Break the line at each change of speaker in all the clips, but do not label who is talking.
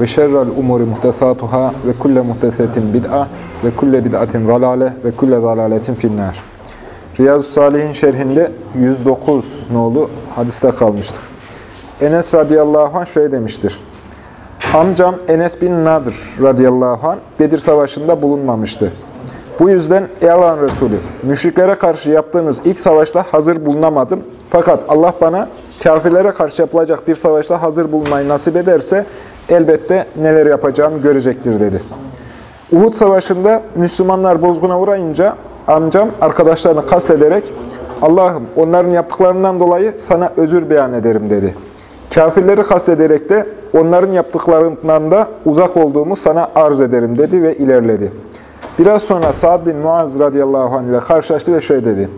ve şerrel umuri muhtesatuhâ ve kulle muhtesetin bid'a ve kulle bid'atin zalale ve kulle zalaletin finnâr. Riyazu Salih'in şerhinde 109 nolu hadiste kalmıştık. Enes radıyallahu anh şöyle demiştir. Amcam Enes bin Nadir radıyallahu anh Bedir Savaşı'nda bulunmamıştı. Bu yüzden ey Allah'ın Resulü, müşriklere karşı yaptığınız ilk savaşta hazır bulunamadım. Fakat Allah bana kafirlere karşı yapılacak bir savaşta hazır bulunmayı nasip ederse elbette neler yapacağımı görecektir dedi. Uhud Savaşı'nda Müslümanlar bozguna uğrayınca amcam arkadaşlarını kastederek Allah'ım onların yaptıklarından dolayı sana özür beyan ederim dedi. Kafirleri kastederek de onların yaptıklarından da uzak olduğumu sana arz ederim dedi ve ilerledi. Biraz sonra Sa'd bin Muaz radıyallahu anh ile karşılaştı ve şöyle dedi.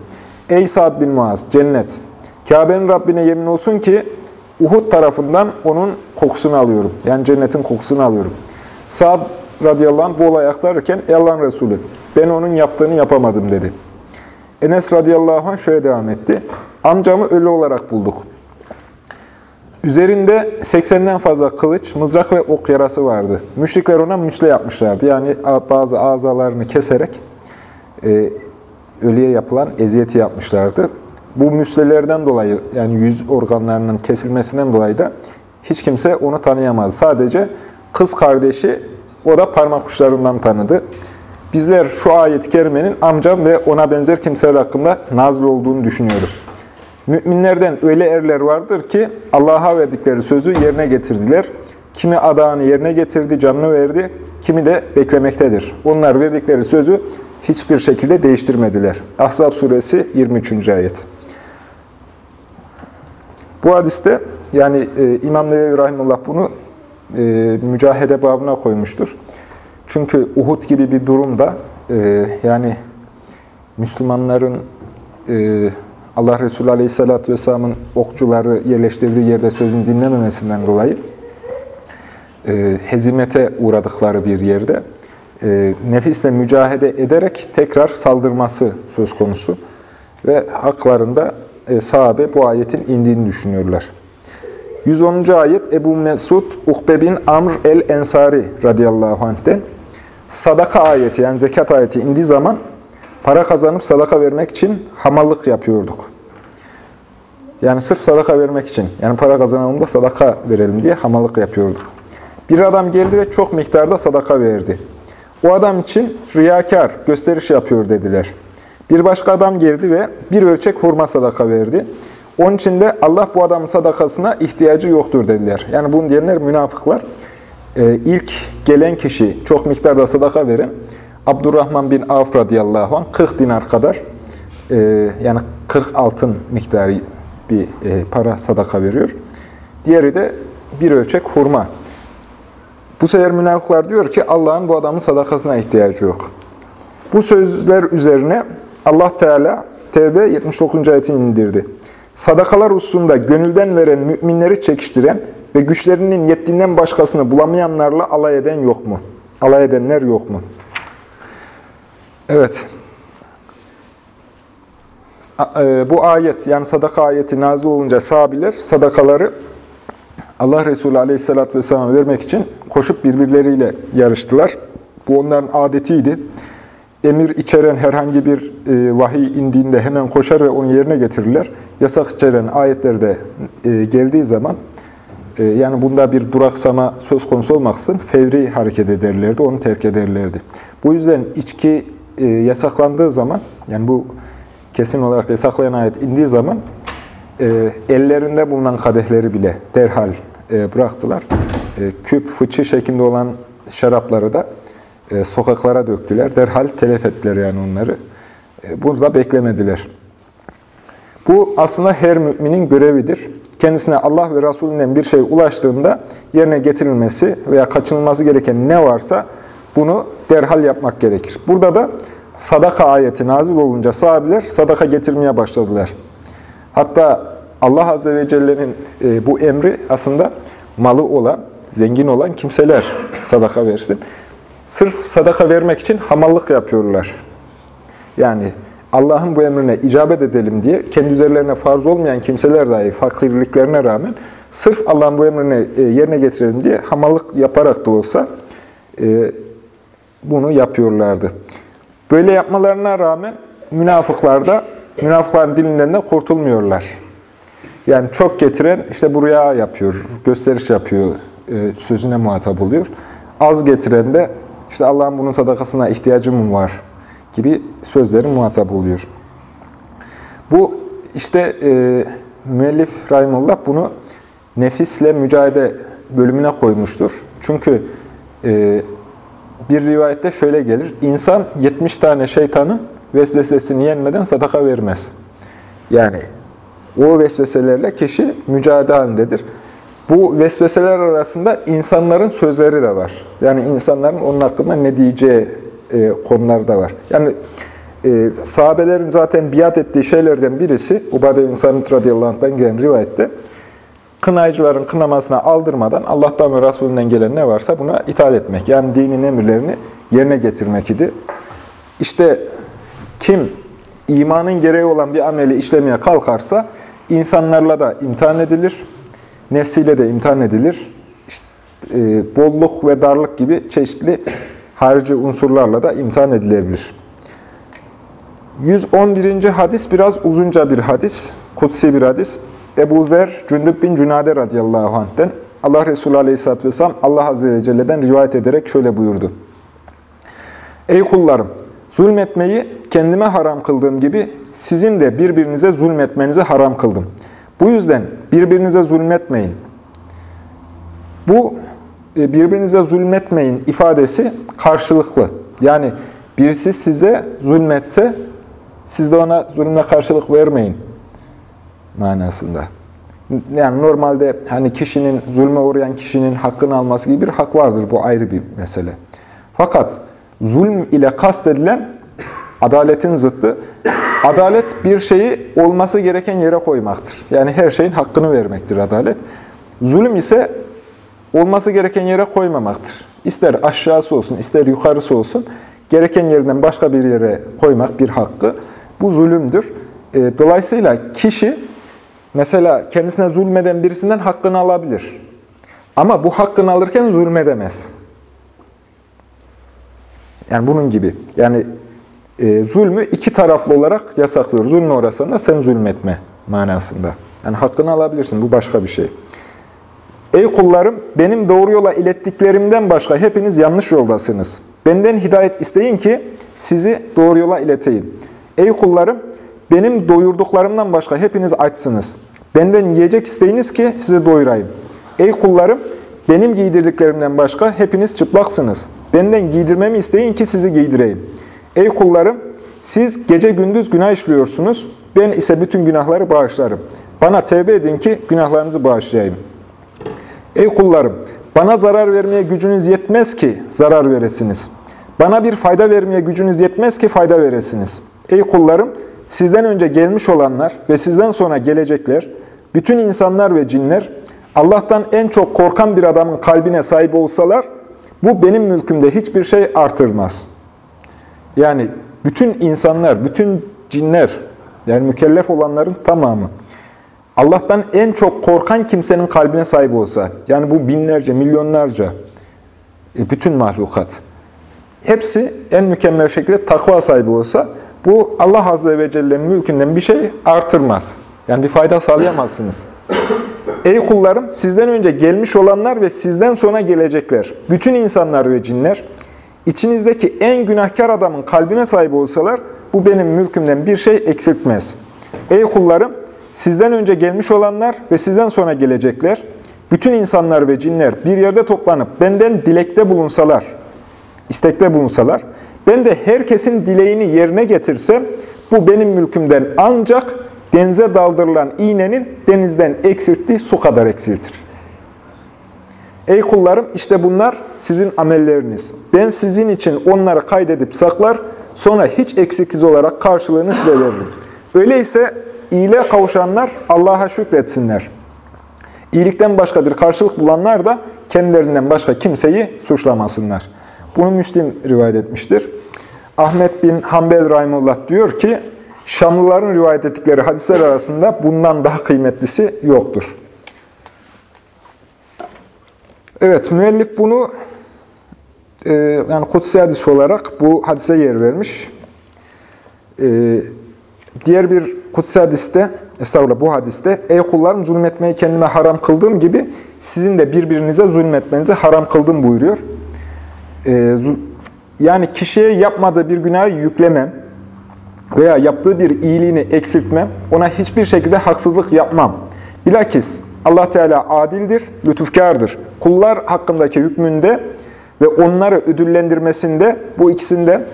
Ey Sa'd bin Muaz, cennet, Kabe'nin Rabbine yemin olsun ki Uhud tarafından onun kokusunu alıyorum. Yani cennetin kokusunu alıyorum. Sa'd radıyallahu anh bu olayı aktarırken Allah'ın Resulü ben onun yaptığını yapamadım dedi. Enes radıyallahu anh şöyle devam etti. Amcamı ölü olarak bulduk. Üzerinde 80'den fazla kılıç, mızrak ve ok yarası vardı. Müşrikler ona müsle yapmışlardı. Yani bazı azalarını keserek e, ölüye yapılan eziyeti yapmışlardı. Bu müslelerden dolayı yani yüz organlarının kesilmesinden dolayı da hiç kimse onu tanıyamadı. Sadece kız kardeşi o da parmak uçlarından tanıdı. Bizler şu ayet-i kerimenin amcam ve ona benzer kimseler hakkında nazil olduğunu düşünüyoruz. Müminlerden öyle erler vardır ki Allah'a verdikleri sözü yerine getirdiler. Kimi adağını yerine getirdi, canını verdi, kimi de beklemektedir. Onlar verdikleri sözü hiçbir şekilde değiştirmediler. Ahzab suresi 23. ayet. Bu hadiste yani e, İmam Nevevi Rahimullah bunu e, mücahede babına koymuştur. Çünkü Uhud gibi bir durumda e, yani Müslümanların e, Allah Resulü Aleyhisselatü Vesselam'ın okçuları yerleştirdiği yerde sözünü dinlememesinden dolayı e, hezimete uğradıkları bir yerde e, nefisle mücahede ederek tekrar saldırması söz konusu. Ve haklarında e, sahabe bu ayetin indiğini düşünüyorlar. 110. ayet Ebu Mesud Ukbe bin Amr el-Ensari radıyallahu anh'ten sadaka ayeti yani zekat ayeti indiği zaman para kazanıp sadaka vermek için hamallık yapıyorduk. Yani sırf sadaka vermek için, yani para kazanalım da sadaka verelim diye hamallık yapıyorduk. Bir adam geldi ve çok miktarda sadaka verdi. O adam için riyakar, gösteriş yapıyor dediler. Bir başka adam geldi ve bir ölçek hurma sadaka verdi. Onun için de Allah bu adamın sadakasına ihtiyacı yoktur dediler. Yani bunu diyenler münafıklar. Ee, ilk gelen kişi çok miktarda sadaka veren Abdurrahman bin Avf radıyallahu anh 40 dinar kadar e, yani 40 altın miktarı bir e, para sadaka veriyor. Diğeri de bir ölçek hurma. Bu sefer münafıklar diyor ki Allah'ın bu adamın sadakasına ihtiyacı yok. Bu sözler üzerine Allah Teala Tevbe 79. ayetini indirdi. Sadakalar hususunda gönülden veren müminleri çekiştiren ve güçlerinin yettiğinden başkasını bulamayanlarla alay eden yok mu? Alay edenler yok mu? Evet. Bu ayet yani sadaka ayeti nazil olunca sahabiler sadakaları Allah Resulü Aleyhisselatü Vesselam'a vermek için koşup birbirleriyle yarıştılar. Bu onların adetiydi. Emir içeren herhangi bir e, vahiy indiğinde hemen koşar ve onu yerine getirirler. Yasak içeren ayetlerde e, geldiği zaman e, yani bunda bir duraksama söz konusu olmaksın fevri hareket ederlerdi, onu terk ederlerdi. Bu yüzden içki e, yasaklandığı zaman yani bu kesin olarak yasaklayan ayet indiği zaman e, ellerinde bulunan kadehleri bile derhal e, bıraktılar. E, küp, fıçı şeklinde olan şarapları da e, sokaklara döktüler. Derhal telef ettiler yani onları. E, bunu da beklemediler. Bu aslında her müminin görevidir. Kendisine Allah ve Resulünden bir şey ulaştığında yerine getirilmesi veya kaçınılması gereken ne varsa bunu derhal yapmak gerekir. Burada da sadaka ayeti nazil olunca sahabiler sadaka getirmeye başladılar. Hatta Allah Azze ve Celle'nin e, bu emri aslında malı olan, zengin olan kimseler sadaka versin. Sırf sadaka vermek için hamallık yapıyorlar. Yani Allah'ın bu emrine icabet edelim diye kendi üzerlerine farz olmayan kimseler dahi fakirliklerine rağmen sırf Allah'ın bu emrini e, yerine getirelim diye hamallık yaparak da olsa e, bunu yapıyorlardı. Böyle yapmalarına rağmen münafıklar münafıkların dilinden de kurtulmuyorlar. Yani çok getiren işte buraya yapıyor, gösteriş yapıyor, e, sözüne muhatap oluyor. Az getiren de işte Allah'ın bunun sadakasına ihtiyacı var gibi sözlerin muhatap oluyor. Bu işte e, müellif Rahimullah bunu nefisle mücadele bölümüne koymuştur. Çünkü e, bir rivayette şöyle gelir. İnsan 70 tane şeytanın vesvesesini yenmeden sadaka vermez. Yani o vesveselerle kişi mücadele halindedir. Bu vesveseler arasında insanların sözleri de var. Yani insanların onun hakkında ne diyeceği e, konular da var. Yani e, sahabelerin zaten biat ettiği şeylerden birisi, Ubade bin Samit radıyallahu anh'tan gelen rivayette, kınayıcıların kınamasına aldırmadan Allah'tan ve Resulünden gelen ne varsa buna itaat etmek. Yani dinin emirlerini yerine getirmek idi. İşte kim imanın gereği olan bir ameli işlemeye kalkarsa insanlarla da imtihan edilir, nefsiyle de imtihan edilir. İşte, e, bolluk ve darlık gibi çeşitli harici unsurlarla da imtihan edilebilir. 111. hadis biraz uzunca bir hadis, kutsi bir hadis. Ebu Zer, Cündüb bin Cünade radıyallahu anh'ten Allah Resulü aleyhisselatü vesselam Allah Azze ve Celle'den rivayet ederek şöyle buyurdu. Ey kullarım! Zulmetmeyi kendime haram kıldığım gibi sizin de birbirinize zulmetmenizi haram kıldım. Bu yüzden birbirinize zulmetmeyin. Bu e, birbirinize zulmetmeyin ifadesi karşılıklı. Yani birisi size zulmetse siz de ona zulme karşılık vermeyin manasında. Yani normalde hani kişinin, zulme uğrayan kişinin hakkını alması gibi bir hak vardır. Bu ayrı bir mesele. Fakat zulm ile kastedilen adaletin zıttı. Adalet bir şeyi olması gereken yere koymaktır. Yani her şeyin hakkını vermektir adalet. Zulüm ise olması gereken yere koymamaktır. İster aşağısı olsun, ister yukarısı olsun, gereken yerinden başka bir yere koymak bir hakkı. Bu zulümdür. E, dolayısıyla kişi mesela kendisine zulmeden birisinden hakkını alabilir. Ama bu hakkını alırken zulmedemez. Yani bunun gibi. Yani e, zulmü iki taraflı olarak yasaklıyor. Zulmü orasında sen zulmetme manasında. Yani hakkını alabilirsin. Bu başka bir şey. Ey kullarım, benim doğru yola ilettiklerimden başka hepiniz yanlış yoldasınız. Benden hidayet isteyin ki sizi doğru yola ileteyim. Ey kullarım, benim doyurduklarımdan başka hepiniz açsınız. Benden yiyecek isteyiniz ki sizi doyurayım. Ey kullarım, benim giydirdiklerimden başka hepiniz çıplaksınız. Benden giydirmemi isteyin ki sizi giydireyim. Ey kullarım, siz gece gündüz günah işliyorsunuz. Ben ise bütün günahları bağışlarım. Bana tevbe edin ki günahlarınızı bağışlayayım. Ey kullarım, bana zarar vermeye gücünüz yetmez ki zarar veresiniz. Bana bir fayda vermeye gücünüz yetmez ki fayda veresiniz. Ey kullarım, sizden önce gelmiş olanlar ve sizden sonra gelecekler, bütün insanlar ve cinler, Allah'tan en çok korkan bir adamın kalbine sahip olsalar, bu benim mülkümde hiçbir şey artırmaz. Yani bütün insanlar, bütün cinler, yani mükellef olanların tamamı, Allah'tan en çok korkan kimsenin kalbine sahip olsa, yani bu binlerce, milyonlarca, e, bütün mahlukat, hepsi en mükemmel şekilde takva sahibi olsa, bu Allah Azze ve Celle'nin mülkünden bir şey artırmaz. Yani bir fayda sağlayamazsınız. Ey kullarım, sizden önce gelmiş olanlar ve sizden sonra gelecekler, bütün insanlar ve cinler, içinizdeki en günahkar adamın kalbine sahip olsalar, bu benim mülkümden bir şey eksiltmez. Ey kullarım, Sizden önce gelmiş olanlar ve sizden sonra gelecekler, bütün insanlar ve cinler bir yerde toplanıp benden dilekte bulunsalar, istekte bulunsalar, ben de herkesin dileğini yerine getirsem, bu benim mülkümden ancak denize daldırılan iğnenin denizden eksilttiği su kadar eksiltir. Ey kullarım işte bunlar sizin amelleriniz. Ben sizin için onları kaydedip saklar, sonra hiç eksiksiz olarak karşılığını size veririm. Öyleyse iyiliğe kavuşanlar Allah'a şükretsinler. İyilikten başka bir karşılık bulanlar da kendilerinden başka kimseyi suçlamasınlar. Bunu Müslim rivayet etmiştir. Ahmet bin Hanbel Rahimullah diyor ki, Şamlıların rivayet ettikleri hadisler arasında bundan daha kıymetlisi yoktur. Evet, müellif bunu e, yani kutsi hadis olarak bu hadise yer vermiş. E, diğer bir kutsi hadiste, estağfurullah bu hadiste, Ey kullarım zulmetmeyi kendime haram kıldığım gibi sizin de birbirinize zulmetmenizi haram kıldım buyuruyor. E, yani kişiye yapmadığı bir günahı yüklemem veya yaptığı bir iyiliğini eksiltmem, ona hiçbir şekilde haksızlık yapmam. Bilakis Allah Teala adildir, lütufkardır. Kullar hakkındaki hükmünde ve onları ödüllendirmesinde bu ikisinden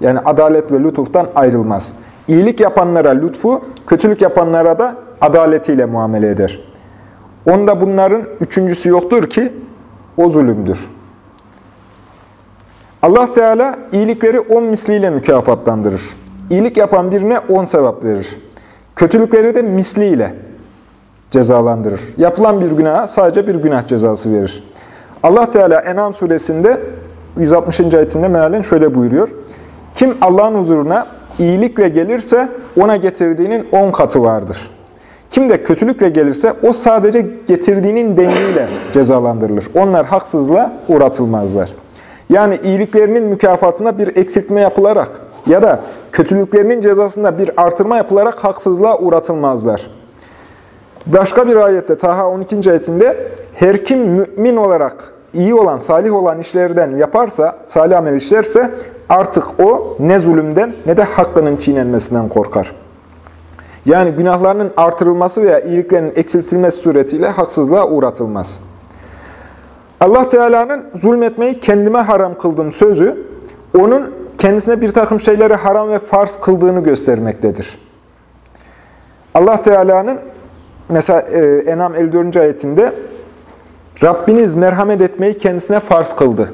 yani adalet ve lütuftan ayrılmaz. İyilik yapanlara lütfu, kötülük yapanlara da adaletiyle muamele eder. Onda bunların üçüncüsü yoktur ki o zulümdür. Allah Teala iyilikleri on misliyle mükafatlandırır. İyilik yapan birine on sevap verir. Kötülükleri de misliyle cezalandırır. Yapılan bir günaha sadece bir günah cezası verir. Allah Teala En'am suresinde 160. ayetinde mealen şöyle buyuruyor. Kim Allah'ın huzuruna iyilikle gelirse ona getirdiğinin on katı vardır. Kim de kötülükle gelirse o sadece getirdiğinin dengiyle cezalandırılır. Onlar haksızlığa uğratılmazlar. Yani iyiliklerinin mükafatına bir eksiltme yapılarak ya da kötülüklerinin cezasında bir artırma yapılarak haksızlığa uğratılmazlar. Başka bir ayette Taha 12. ayetinde her kim mümin olarak iyi olan, salih olan işlerden yaparsa, salih amel işlerse artık o ne zulümden ne de hakkının çiğnenmesinden korkar. Yani günahlarının artırılması veya iyiliklerinin eksiltilmesi suretiyle haksızlığa uğratılmaz. Allah Teala'nın zulmetmeyi kendime haram kıldım sözü, onun kendisine bir takım şeyleri haram ve farz kıldığını göstermektedir. Allah Teala'nın mesela e, Enam 54. ayetinde Rabbiniz merhamet etmeyi kendisine farz kıldı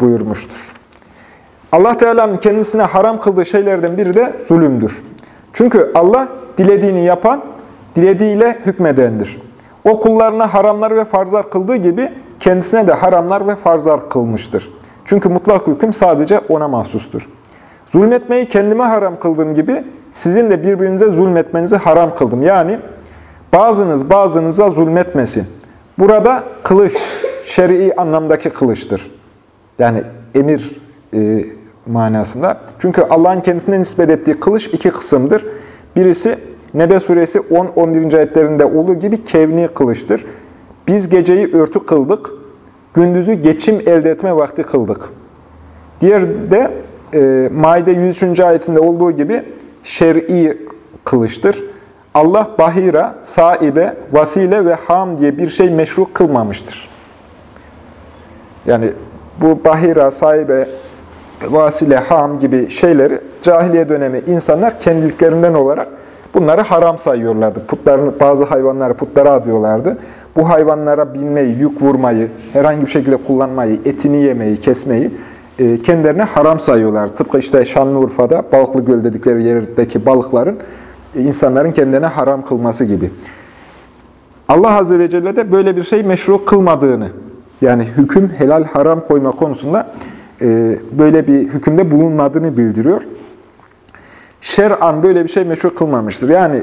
buyurmuştur. Allah Teala'nın kendisine haram kıldığı şeylerden biri de zulümdür. Çünkü Allah dilediğini yapan, dilediğiyle hükmedendir. O kullarına haramlar ve farzlar kıldığı gibi kendisine de haramlar ve farzlar kılmıştır. Çünkü mutlak hüküm sadece ona mahsustur. Zulmetmeyi kendime haram kıldığım gibi sizin de birbirinize zulmetmenizi haram kıldım. Yani bazınız bazınıza zulmetmesin. Burada kılıç, şer'i anlamdaki kılıçtır. Yani emir e, manasında. Çünkü Allah'ın kendisine nispet ettiği kılıç iki kısımdır. Birisi Nebe suresi 10-11. ayetlerinde olduğu gibi kevni kılıçtır. Biz geceyi örtü kıldık, gündüzü geçim elde etme vakti kıldık. Diğer de e, Maide 103. ayetinde olduğu gibi şer'i kılıçtır. Allah bahira, saibe, vasile ve ham diye bir şey meşru kılmamıştır. Yani bu bahira, saibe, vasile, ham gibi şeyleri cahiliye dönemi insanlar kendiliklerinden olarak bunları haram sayıyorlardı. Putların, bazı hayvanları putlara adıyorlardı. Bu hayvanlara binmeyi, yük vurmayı, herhangi bir şekilde kullanmayı, etini yemeyi, kesmeyi e, kendilerine haram sayıyorlar. Tıpkı işte Şanlıurfa'da Balıklı Göl dedikleri yerdeki balıkların insanların kendilerine haram kılması gibi. Allah Azze ve Celle de böyle bir şey meşru kılmadığını, yani hüküm helal haram koyma konusunda e, böyle bir hükümde bulunmadığını bildiriyor. Şer'an böyle bir şey meşru kılmamıştır. Yani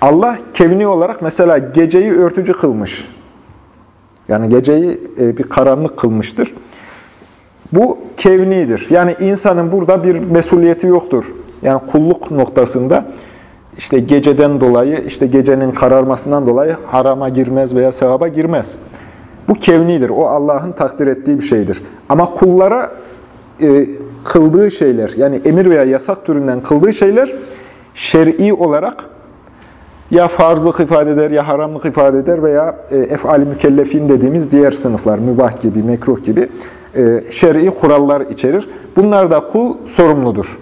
Allah kevni olarak mesela geceyi örtücü kılmış. Yani geceyi bir karanlık kılmıştır. Bu kevnidir. Yani insanın burada bir mesuliyeti yoktur. Yani kulluk noktasında işte geceden dolayı, işte gecenin kararmasından dolayı harama girmez veya sevaba girmez. Bu kevnidir. O Allah'ın takdir ettiği bir şeydir. Ama kullara e, kıldığı şeyler, yani emir veya yasak türünden kıldığı şeyler şer'i olarak ya farzlık ifade eder, ya haramlık ifade eder veya e, efali mükellefin dediğimiz diğer sınıflar, mübah gibi, mekruh gibi e, şer'i kurallar içerir. Bunlar da kul sorumludur.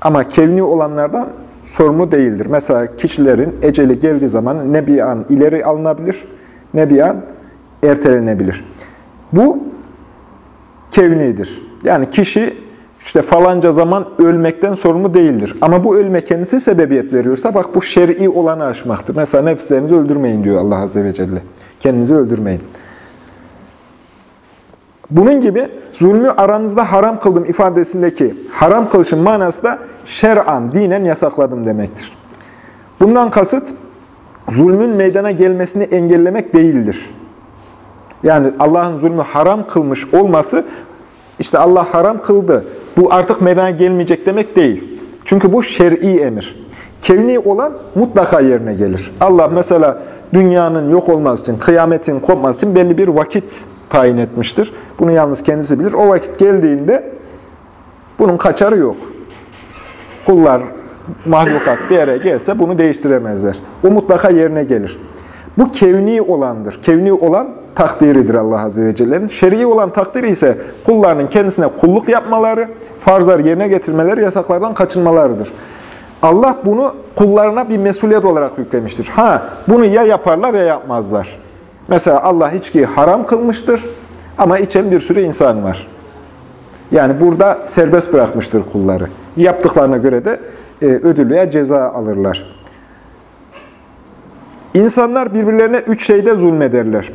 Ama kevni olanlardan sorumlu değildir. Mesela kişilerin eceli geldiği zaman ne bir an ileri alınabilir, ne bir an ertelenebilir. Bu kevnidir. Yani kişi işte falanca zaman ölmekten sorumlu değildir. Ama bu ölme kendisi sebebiyet veriyorsa bak bu şer'i olanı aşmaktır. Mesela nefislerinizi öldürmeyin diyor Allah Azze ve Celle. Kendinizi öldürmeyin. Bunun gibi zulmü aranızda haram kıldım ifadesindeki haram kılışın manası da şer'an, dinen yasakladım demektir. Bundan kasıt zulmün meydana gelmesini engellemek değildir. Yani Allah'ın zulmü haram kılmış olması, işte Allah haram kıldı, bu artık meydana gelmeyecek demek değil. Çünkü bu şer'i emir. Kevni olan mutlaka yerine gelir. Allah mesela dünyanın yok olması için, kıyametin kopması için belli bir vakit tayin etmiştir. Bunu yalnız kendisi bilir. O vakit geldiğinde bunun kaçarı yok. Kullar, mahlukat bir yere gelse bunu değiştiremezler. O mutlaka yerine gelir. Bu kevni olandır. Kevni olan takdiridir Allah Azze ve Celle'nin. Şer'i olan takdiri ise kullarının kendisine kulluk yapmaları, farzları yerine getirmeleri, yasaklardan kaçınmalarıdır. Allah bunu kullarına bir mesuliyet olarak yüklemiştir. Ha, bunu ya yaparlar ya yapmazlar. Mesela Allah içkiyi haram kılmıştır ama içen bir sürü insan var. Yani burada serbest bırakmıştır kulları. Yaptıklarına göre de e, ödül veya ceza alırlar. İnsanlar birbirlerine üç şeyde zulmederler.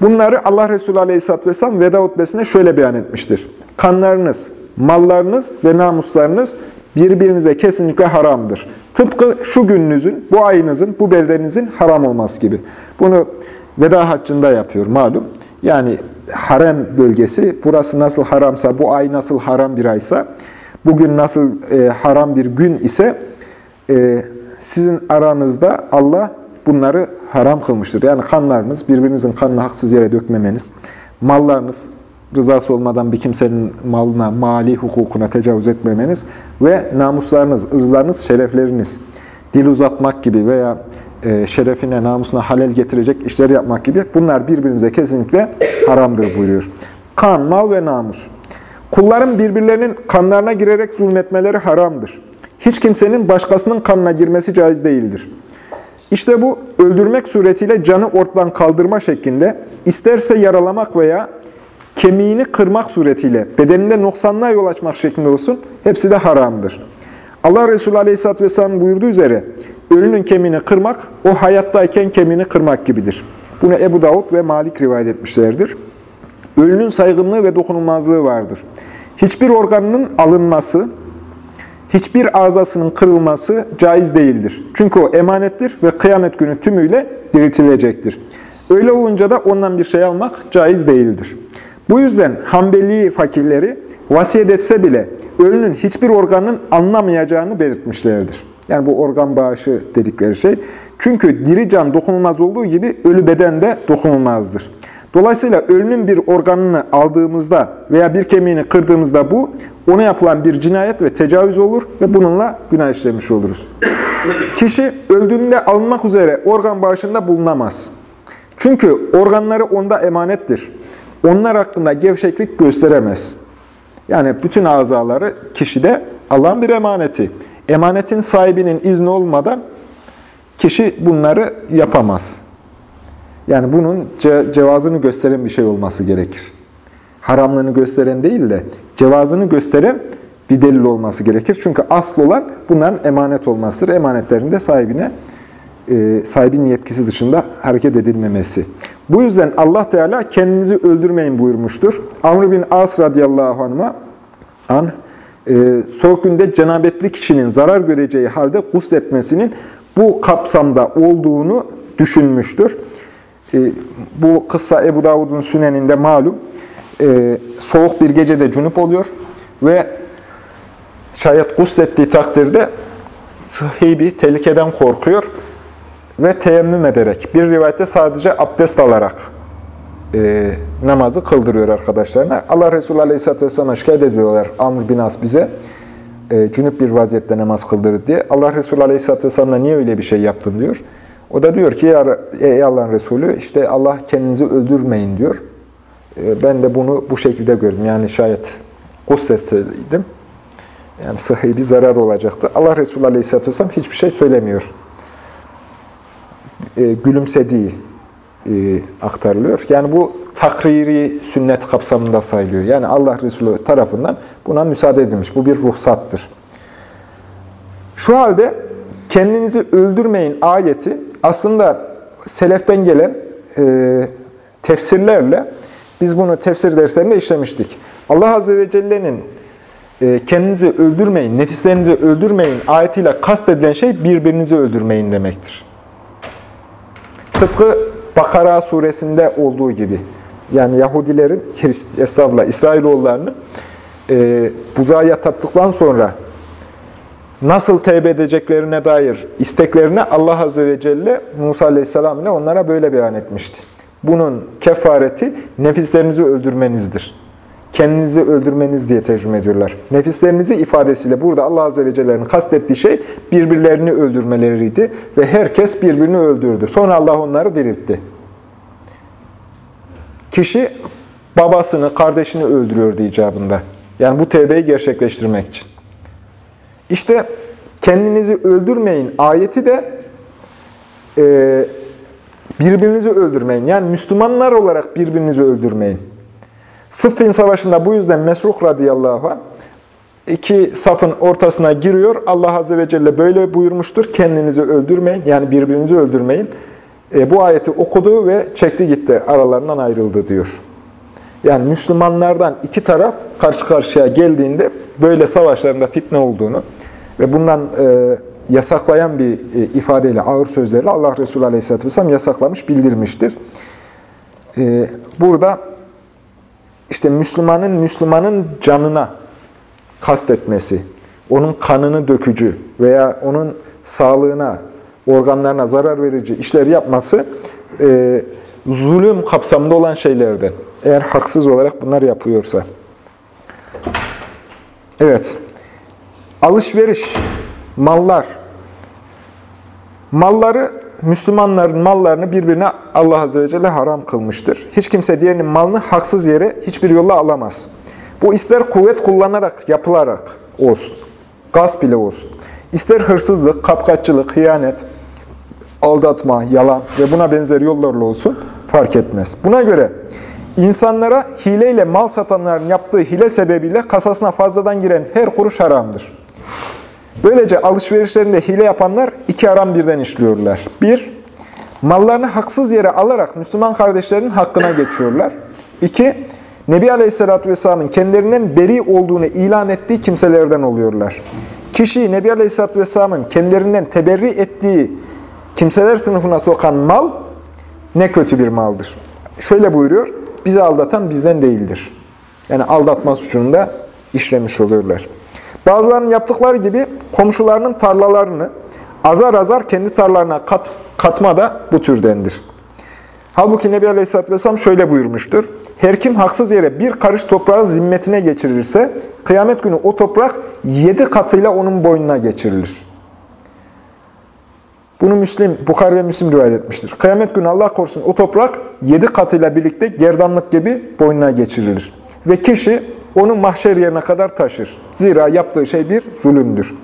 Bunları Allah Resulü Aleyhisselatü Vesselam veda hutbesinde şöyle beyan etmiştir. Kanlarınız, mallarınız ve namuslarınız birbirinize kesinlikle haramdır. Tıpkı şu gününüzün, bu ayınızın, bu beldenizin haram olması gibi. Bunu veda haccında yapıyor malum. Yani harem bölgesi, burası nasıl haramsa, bu ay nasıl haram bir aysa, bugün nasıl e, haram bir gün ise e, sizin aranızda Allah bunları haram kılmıştır. Yani kanlarınız, birbirinizin kanını haksız yere dökmemeniz, mallarınız, rızası olmadan bir kimsenin malına, mali hukukuna tecavüz etmemeniz ve namuslarınız, ırzlarınız, şerefleriniz, dil uzatmak gibi veya şerefine, namusuna halel getirecek işler yapmak gibi bunlar birbirinize kesinlikle haramdır buyuruyor. Kan, mal ve namus. Kulların birbirlerinin kanlarına girerek zulmetmeleri haramdır. Hiç kimsenin başkasının kanına girmesi caiz değildir. İşte bu öldürmek suretiyle canı ortadan kaldırma şeklinde isterse yaralamak veya kemiğini kırmak suretiyle bedeninde noksanlığa yol açmak şeklinde olsun hepsi de haramdır. Allah Resulü Aleyhisselatü Vesselam buyurduğu üzere ölünün kemiğini kırmak o hayattayken kemiğini kırmak gibidir. Bunu Ebu Davud ve Malik rivayet etmişlerdir. Ölünün saygınlığı ve dokunulmazlığı vardır. Hiçbir organının alınması, hiçbir azasının kırılması caiz değildir. Çünkü o emanettir ve kıyamet günü tümüyle diriltilecektir. Öyle olunca da ondan bir şey almak caiz değildir. Bu yüzden Hanbeli fakirleri vasiyet etse bile ölünün hiçbir organın anlamayacağını belirtmişlerdir. Yani bu organ bağışı dedikleri şey. Çünkü diri can dokunulmaz olduğu gibi ölü beden de dokunulmazdır. Dolayısıyla ölünün bir organını aldığımızda veya bir kemiğini kırdığımızda bu, ona yapılan bir cinayet ve tecavüz olur ve bununla günah işlemiş oluruz. Kişi öldüğünde alınmak üzere organ bağışında bulunamaz. Çünkü organları onda emanettir. Onlar hakkında gevşeklik gösteremez. Yani bütün azaları kişide Allah'ın bir emaneti. Emanetin sahibinin izni olmadan kişi bunları yapamaz. Yani bunun ce cevazını gösteren bir şey olması gerekir. Haramlığını gösteren değil de cevazını gösteren bir delil olması gerekir. Çünkü asıl olan bunların emanet olmasıdır. Emanetlerin de sahibine, e, sahibinin yetkisi dışında hareket edilmemesi. Bu yüzden Allah Teala kendinizi öldürmeyin buyurmuştur. Amr bin As radıyallahu anh'a an, e, günde cenabetli kişinin zarar göreceği halde etmesinin bu kapsamda olduğunu düşünmüştür. E, bu kıssa Ebu Davud'un süneninde malum. E, soğuk bir gecede cunup oluyor ve şayet guslettiği takdirde sıhhi bir tehlikeden korkuyor ve teyemmüm ederek, bir rivayette sadece abdest alarak e, namazı kıldırıyor arkadaşlarına. Allah Resulü Aleyhisselatü Vesselam'a şikayet ediyorlar Amr bin As bize. E, cünüp bir vaziyette namaz kıldırır diye. Allah Resulü Aleyhisselatü Vesselam'la niye öyle bir şey yaptın diyor. O da diyor ki ey Allah'ın Resulü işte Allah kendinizi öldürmeyin diyor. E, ben de bunu bu şekilde gördüm. Yani şayet gusletseydim yani sıhhi bir zarar olacaktı. Allah Resulü Aleyhisselatü Vesselam hiçbir şey söylemiyor. E, gülümsediği e, aktarılıyor. Yani bu takriri sünnet kapsamında sayılıyor. Yani Allah Resulü tarafından buna müsaade edilmiş. Bu bir ruhsattır. Şu halde kendinizi öldürmeyin ayeti aslında seleften gelen e, tefsirlerle biz bunu tefsir derslerinde işlemiştik. Allah Azze ve Celle'nin e, kendinizi öldürmeyin, nefislerinizi öldürmeyin ayetiyle kastedilen şey birbirinizi öldürmeyin demektir. Tıpkı Bakara suresinde olduğu gibi. Yani Yahudilerin, Hrist, İsrailoğullarını e, buzağa taptıktan sonra nasıl tevbe edeceklerine dair isteklerine Allah Azze ve Celle Musa Aleyhisselam ile onlara böyle beyan etmişti. Bunun kefareti nefislerinizi öldürmenizdir. Kendinizi öldürmeniz diye tercüme ediyorlar. Nefislerinizi ifadesiyle burada Allah Azze ve Celle'nin kastettiği şey birbirlerini öldürmeleriydi. Ve herkes birbirini öldürdü. Sonra Allah onları diriltti. Kişi babasını, kardeşini öldürüyordu icabında. Yani bu tevbeyi gerçekleştirmek için. İşte kendinizi öldürmeyin ayeti de e, birbirinizi öldürmeyin. Yani Müslümanlar olarak birbirinizi öldürmeyin. Sıffin Savaşı'nda bu yüzden Mesruh radıyallahu anh iki safın ortasına giriyor. Allah Azze ve Celle böyle buyurmuştur. Kendinizi öldürmeyin. Yani birbirinizi öldürmeyin. E, bu ayeti okudu ve çekti gitti. Aralarından ayrıldı diyor. Yani Müslümanlardan iki taraf karşı karşıya geldiğinde böyle savaşlarında fitne olduğunu ve bundan e, yasaklayan bir e, ifadeyle, ağır sözlerle Allah Resulü Aleyhisselatü Vesselam yasaklamış, bildirmiştir. E, burada işte Müslümanın Müslümanın canına kastetmesi, onun kanını dökücü veya onun sağlığına, organlarına zarar verici işler yapması e, zulüm kapsamında olan şeylerden. Eğer haksız olarak bunlar yapıyorsa. Evet. Alışveriş, mallar. Malları, Müslümanların mallarını birbirine Allah Azze ve Celle haram kılmıştır. Hiç kimse diğerinin malını haksız yere hiçbir yolla alamaz. Bu ister kuvvet kullanarak, yapılarak olsun, gasp bile olsun. İster hırsızlık, kapkaççılık, hıyanet, aldatma, yalan ve buna benzer yollarla olsun fark etmez. Buna göre insanlara hileyle mal satanların yaptığı hile sebebiyle kasasına fazladan giren her kuruş haramdır. Böylece alışverişlerinde hile yapanlar iki haram birden işliyorlar. Bir, mallarını haksız yere alarak Müslüman kardeşlerinin hakkına geçiyorlar. İki, Nebi Aleyhisselatü Vesselam'ın kendilerinden beri olduğunu ilan ettiği kimselerden oluyorlar. Kişiyi Nebi Aleyhisselatü Vesselam'ın kendilerinden teberri ettiği kimseler sınıfına sokan mal ne kötü bir maldır. Şöyle buyuruyor, bizi aldatan bizden değildir. Yani aldatma suçunu da işlemiş oluyorlar. Bazılarının yaptıkları gibi komşularının tarlalarını azar azar kendi tarlalarına kat, katma da bu türdendir. Halbuki Nebi Aleyhisselatü Vesselam şöyle buyurmuştur. Her kim haksız yere bir karış toprağı zimmetine geçirirse, kıyamet günü o toprak yedi katıyla onun boynuna geçirilir. Bunu Müslim, Bukhari ve Müslim rivayet etmiştir. Kıyamet günü Allah korusun o toprak yedi katıyla birlikte gerdanlık gibi boynuna geçirilir. Ve kişi onu mahşer yerine kadar taşır. Zira yaptığı şey bir zulümdür.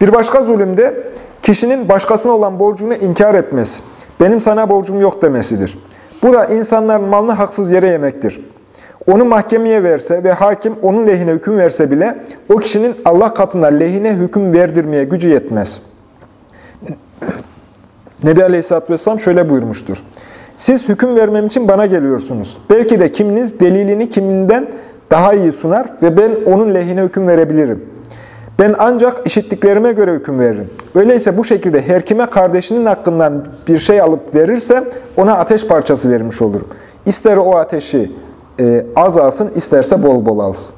Bir başka zulümde kişinin başkasına olan borcunu inkar etmesi, benim sana borcum yok demesidir. Bu da insanların malını haksız yere yemektir. Onu mahkemeye verse ve hakim onun lehine hüküm verse bile o kişinin Allah katında lehine hüküm verdirmeye gücü yetmez. Nebi Aleyhisselatü Vesselam şöyle buyurmuştur. Siz hüküm vermem için bana geliyorsunuz. Belki de kiminiz delilini kiminden daha iyi sunar ve ben onun lehine hüküm verebilirim. Ben ancak işittiklerime göre hüküm veririm. Öyleyse bu şekilde her kime kardeşinin hakkından bir şey alıp verirse ona ateş parçası vermiş olurum. İster o ateşi e, az alsın, isterse bol bol alsın.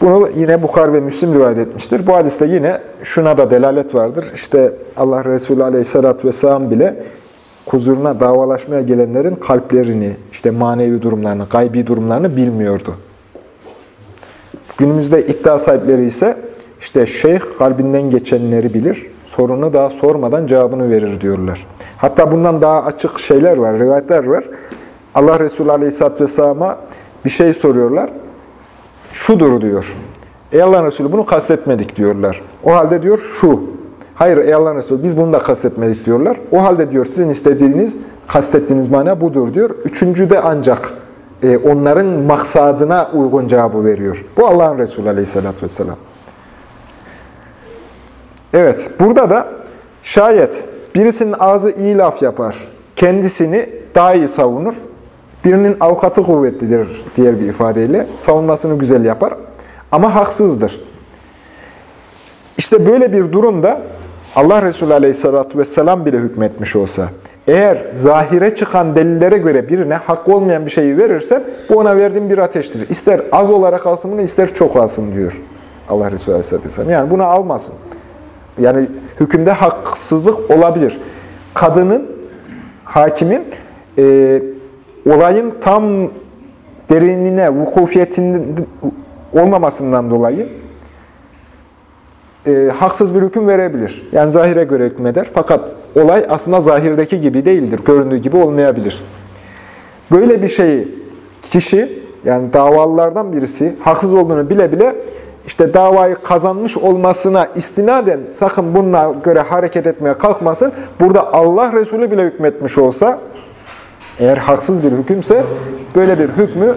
Bunu yine Bukhar ve Müslim rivayet etmiştir. Bu hadiste yine şuna da delalet vardır. İşte Allah Resulü Aleyhisselatü Vesselam bile huzuruna davalaşmaya gelenlerin kalplerini, işte manevi durumlarını, gaybi durumlarını bilmiyordu. Günümüzde iddia sahipleri ise işte şeyh kalbinden geçenleri bilir, sorunu daha sormadan cevabını verir diyorlar. Hatta bundan daha açık şeyler var, rivayetler var. Allah Resulü Aleyhisselatü Vesselam'a bir şey soruyorlar. Şudur diyor. Ey Allah'ın Resulü bunu kastetmedik diyorlar. O halde diyor şu. Hayır ey Allah'ın Resulü biz bunu da kastetmedik diyorlar. O halde diyor sizin istediğiniz kastettiğiniz mana budur diyor. Üçüncü de ancak e, onların maksadına uygun cevabı veriyor. Bu Allah'ın Resulü Aleyhisselatü Vesselam. Evet, burada da şayet birisinin ağzı iyi laf yapar, kendisini daha iyi savunur, birinin avukatı kuvvetlidir diğer bir ifadeyle, savunmasını güzel yapar ama haksızdır. İşte böyle bir durumda Allah Resulü Aleyhisselatü Vesselam bile hükmetmiş olsa, eğer zahire çıkan delillere göre birine hakkı olmayan bir şeyi verirsen, bu ona verdiğin bir ateştir. İster az olarak alsın bunu, ister çok alsın diyor Allah Resulü Aleyhisselatü Vesselam. Yani bunu almasın. Yani hükümde haksızlık olabilir. Kadının, hakimin e, olayın tam derinliğine, vukufiyetinin olmamasından dolayı e, haksız bir hüküm verebilir. Yani zahire göre hükmeder. Fakat olay aslında zahirdeki gibi değildir. Göründüğü gibi olmayabilir. Böyle bir şeyi kişi, yani davalılardan birisi haksız olduğunu bile bile işte davayı kazanmış olmasına istinaden sakın bununla göre hareket etmeye kalkmasın. Burada Allah Resulü bile hükmetmiş olsa, eğer haksız bir hükümse böyle bir hükmü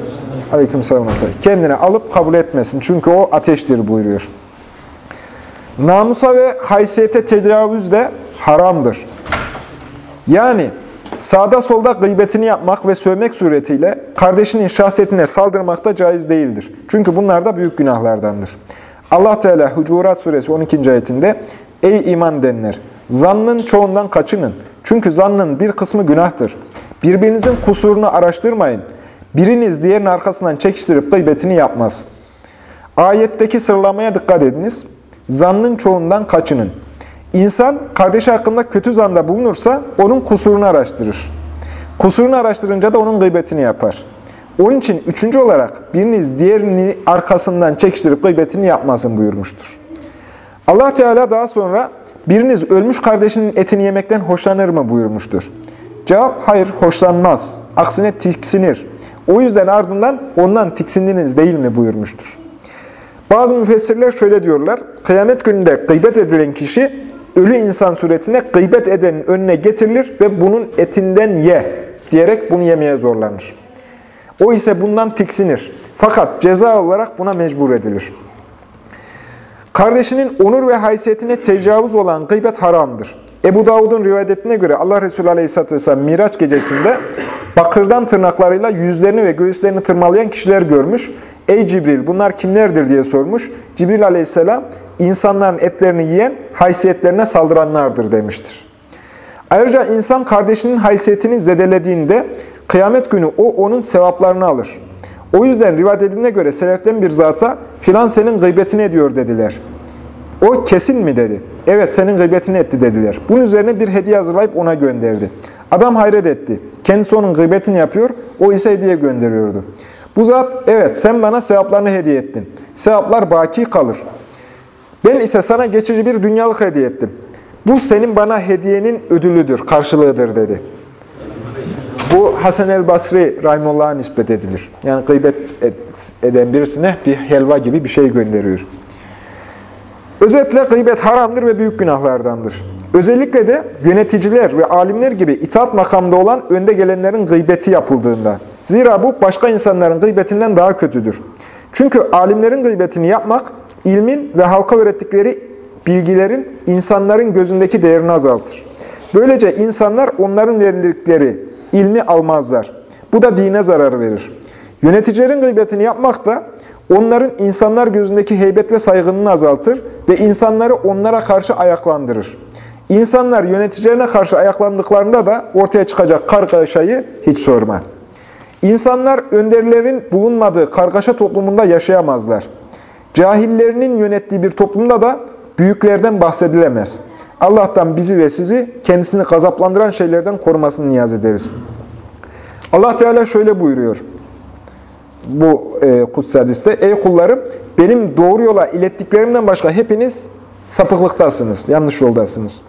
aleykümselam kendine alıp kabul etmesin. Çünkü o ateştir buyuruyor. Namusa ve haysiyete tecavüz de haramdır. Yani sağda solda gıybetini yapmak ve sövmek suretiyle kardeşinin şahsiyetine saldırmak da caiz değildir. Çünkü bunlar da büyük günahlardandır. Allah Teala Hucurat suresi 12. ayetinde Ey iman denler! Zannın çoğundan kaçının. Çünkü zannın bir kısmı günahtır. Birbirinizin kusurunu araştırmayın. Biriniz diğerinin arkasından çekiştirip gıybetini yapmaz. Ayetteki sıralamaya dikkat ediniz. Zannın çoğundan kaçının. İnsan kardeşi hakkında kötü zanda bulunursa onun kusurunu araştırır. Kusurunu araştırınca da onun gıybetini yapar. Onun için üçüncü olarak biriniz diğerini arkasından çekiştirip gıybetini yapmasın buyurmuştur. Allah Teala daha sonra biriniz ölmüş kardeşinin etini yemekten hoşlanır mı buyurmuştur. Cevap hayır hoşlanmaz. Aksine tiksinir. O yüzden ardından ondan tiksindiniz değil mi buyurmuştur. Bazı müfessirler şöyle diyorlar. Kıyamet gününde gıybet edilen kişi ölü insan suretine gıybet edenin önüne getirilir ve bunun etinden ye diyerek bunu yemeye zorlanır. O ise bundan tiksinir. Fakat ceza olarak buna mecbur edilir. Kardeşinin onur ve haysiyetine tecavüz olan gıybet haramdır. Ebu Davud'un rivayetine göre Allah Resulü Aleyhisselatü Vesselam Miraç gecesinde bakırdan tırnaklarıyla yüzlerini ve göğüslerini tırmalayan kişiler görmüş. Ey Cibril bunlar kimlerdir diye sormuş. Cibril Aleyhisselam insanların etlerini yiyen haysiyetlerine saldıranlardır demiştir. Ayrıca insan kardeşinin haysiyetini zedelediğinde kıyamet günü o onun sevaplarını alır. O yüzden rivayet edildiğine göre seleften bir zata filan senin gıybetini ediyor dediler. O kesin mi dedi. Evet senin gıybetini etti dediler. Bunun üzerine bir hediye hazırlayıp ona gönderdi. Adam hayret etti. Kendisi onun gıybetini yapıyor, o ise hediye gönderiyordu. Bu zat, evet sen bana sevaplarını hediye ettin. Sevaplar baki kalır. Ben ise sana geçici bir dünyalık hediye ettim. Bu senin bana hediyenin ödülüdür, karşılığıdır dedi. Bu Hasan el Basri Rahimullah'a nispet edilir. Yani gıybet eden birisine bir helva gibi bir şey gönderiyor. Özetle gıybet haramdır ve büyük günahlardandır. Özellikle de yöneticiler ve alimler gibi itaat makamında olan önde gelenlerin gıybeti yapıldığında. Zira bu başka insanların gıybetinden daha kötüdür. Çünkü alimlerin gıybetini yapmak, ilmin ve halka öğrettikleri bilgilerin insanların gözündeki değerini azaltır. Böylece insanlar onların verildikleri ilmi almazlar. Bu da dine zarar verir. Yöneticilerin gıybetini yapmak da onların insanlar gözündeki heybet ve saygınlığını azaltır ve insanları onlara karşı ayaklandırır. İnsanlar yöneticilerine karşı ayaklandıklarında da ortaya çıkacak kargaşayı hiç sorma. İnsanlar önderlerin bulunmadığı kargaşa toplumunda yaşayamazlar. Cahillerinin yönettiği bir toplumda da büyüklerden bahsedilemez. Allah'tan bizi ve sizi kendisini gazaplandıran şeylerden korumasını niyaz ederiz. Allah Teala şöyle buyuruyor bu e, kutsi hadiste. Ey kullarım benim doğru yola ilettiklerimden başka hepiniz sapıklıktasınız, yanlış yoldasınız.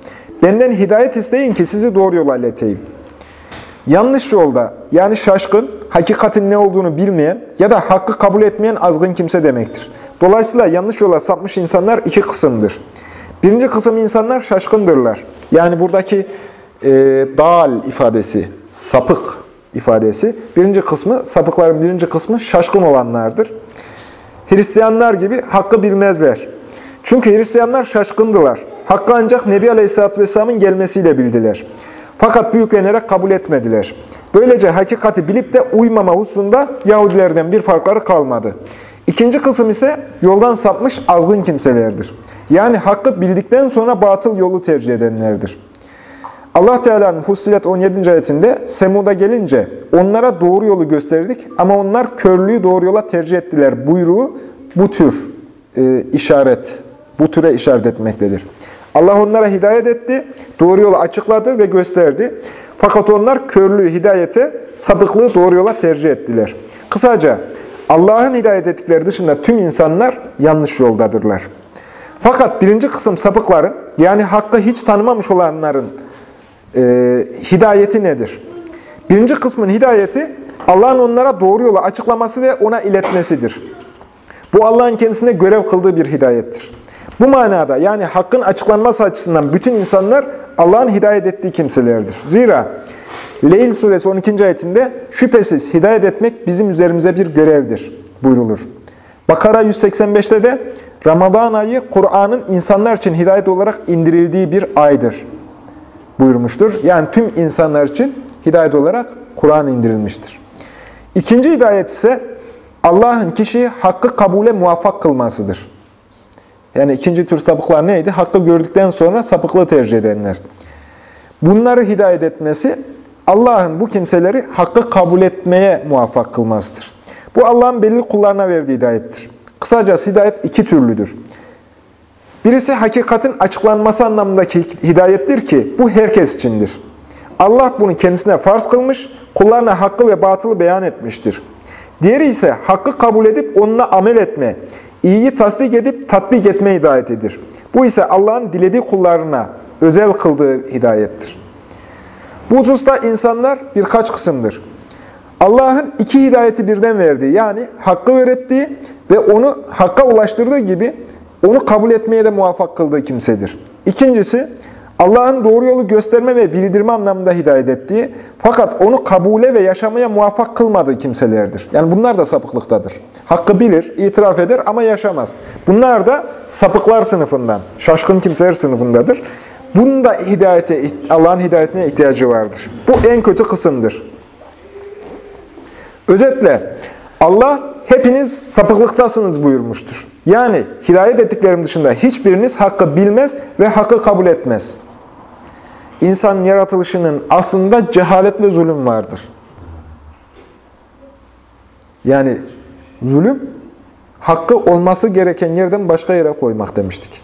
Benden hidayet isteyin ki sizi doğru yola ileteyim. Yanlış yolda yani şaşkın, hakikatin ne olduğunu bilmeyen ya da hakkı kabul etmeyen azgın kimse demektir. Dolayısıyla yanlış yola sapmış insanlar iki kısımdır. Birinci kısım insanlar şaşkındırlar. Yani buradaki e, dal ifadesi, sapık ifadesi. Birinci kısmı, sapıkların birinci kısmı şaşkın olanlardır. Hristiyanlar gibi hakkı bilmezler. Çünkü Hristiyanlar şaşkındılar. Hakkı ancak Nebi Aleyhisselatü Vesselam'ın gelmesiyle bildiler. Fakat büyüklenerek kabul etmediler. Böylece hakikati bilip de uymama hususunda Yahudilerden bir farkları kalmadı. İkinci kısım ise yoldan sapmış azgın kimselerdir. Yani hakkı bildikten sonra batıl yolu tercih edenlerdir. Allah Teala'nın Fussilet 17. ayetinde Semud'a gelince onlara doğru yolu gösterdik ama onlar körlüğü doğru yola tercih ettiler buyruğu bu tür e, işaret, bu türe işaret etmektedir. Allah onlara hidayet etti, doğru yolu açıkladı ve gösterdi. Fakat onlar körlüğü hidayete, sapıklığı doğru yola tercih ettiler. Kısaca Allah'ın hidayet ettikleri dışında tüm insanlar yanlış yoldadırlar. Fakat birinci kısım sapıkların, yani hakkı hiç tanımamış olanların e, hidayeti nedir? Birinci kısmın hidayeti, Allah'ın onlara doğru yolu açıklaması ve ona iletmesidir. Bu Allah'ın kendisine görev kıldığı bir hidayettir. Bu manada yani hakkın açıklanması açısından bütün insanlar Allah'ın hidayet ettiği kimselerdir. Zira Leyl suresi 12. ayetinde şüphesiz hidayet etmek bizim üzerimize bir görevdir buyrulur. Bakara 185'te de Ramazan ayı Kur'an'ın insanlar için hidayet olarak indirildiği bir aydır buyurmuştur. Yani tüm insanlar için hidayet olarak Kur'an indirilmiştir. İkinci hidayet ise Allah'ın kişiyi hakkı kabule muvaffak kılmasıdır. Yani ikinci tür sapıklar neydi? Hakkı gördükten sonra sapıklığı tercih edenler. Bunları hidayet etmesi Allah'ın bu kimseleri hakkı kabul etmeye muvaffak kılmasıdır. Bu Allah'ın belli kullarına verdiği hidayettir. Kısacası hidayet iki türlüdür. Birisi hakikatin açıklanması anlamındaki hidayettir ki bu herkes içindir. Allah bunu kendisine farz kılmış, kullarına hakkı ve batılı beyan etmiştir. Diğeri ise hakkı kabul edip onunla amel etme, iyiyi tasdik edip tatbik etme hidayetidir. Bu ise Allah'ın dilediği kullarına özel kıldığı hidayettir. Bu hususta insanlar birkaç kısımdır. Allah'ın iki hidayeti birden verdiği, yani hakkı öğrettiği ve onu hakka ulaştırdığı gibi onu kabul etmeye de muvaffak kıldığı kimsedir. İkincisi, Allah'ın doğru yolu gösterme ve bildirme anlamında hidayet ettiği, fakat onu kabule ve yaşamaya muvaffak kılmadığı kimselerdir. Yani bunlar da sapıklıktadır. Hakkı bilir, itiraf eder ama yaşamaz. Bunlar da sapıklar sınıfından, şaşkın kimseler sınıfındadır. Bunun da hidayete, Allah'ın hidayetine ihtiyacı vardır. Bu en kötü kısımdır. Özetle, Allah hepiniz sapıklıktasınız buyurmuştur. Yani hidayet ettiklerim dışında hiçbiriniz hakkı bilmez ve hakkı kabul etmez insanın yaratılışının aslında cehaletle zulüm vardır. Yani zulüm, hakkı olması gereken yerden başka yere koymak demiştik.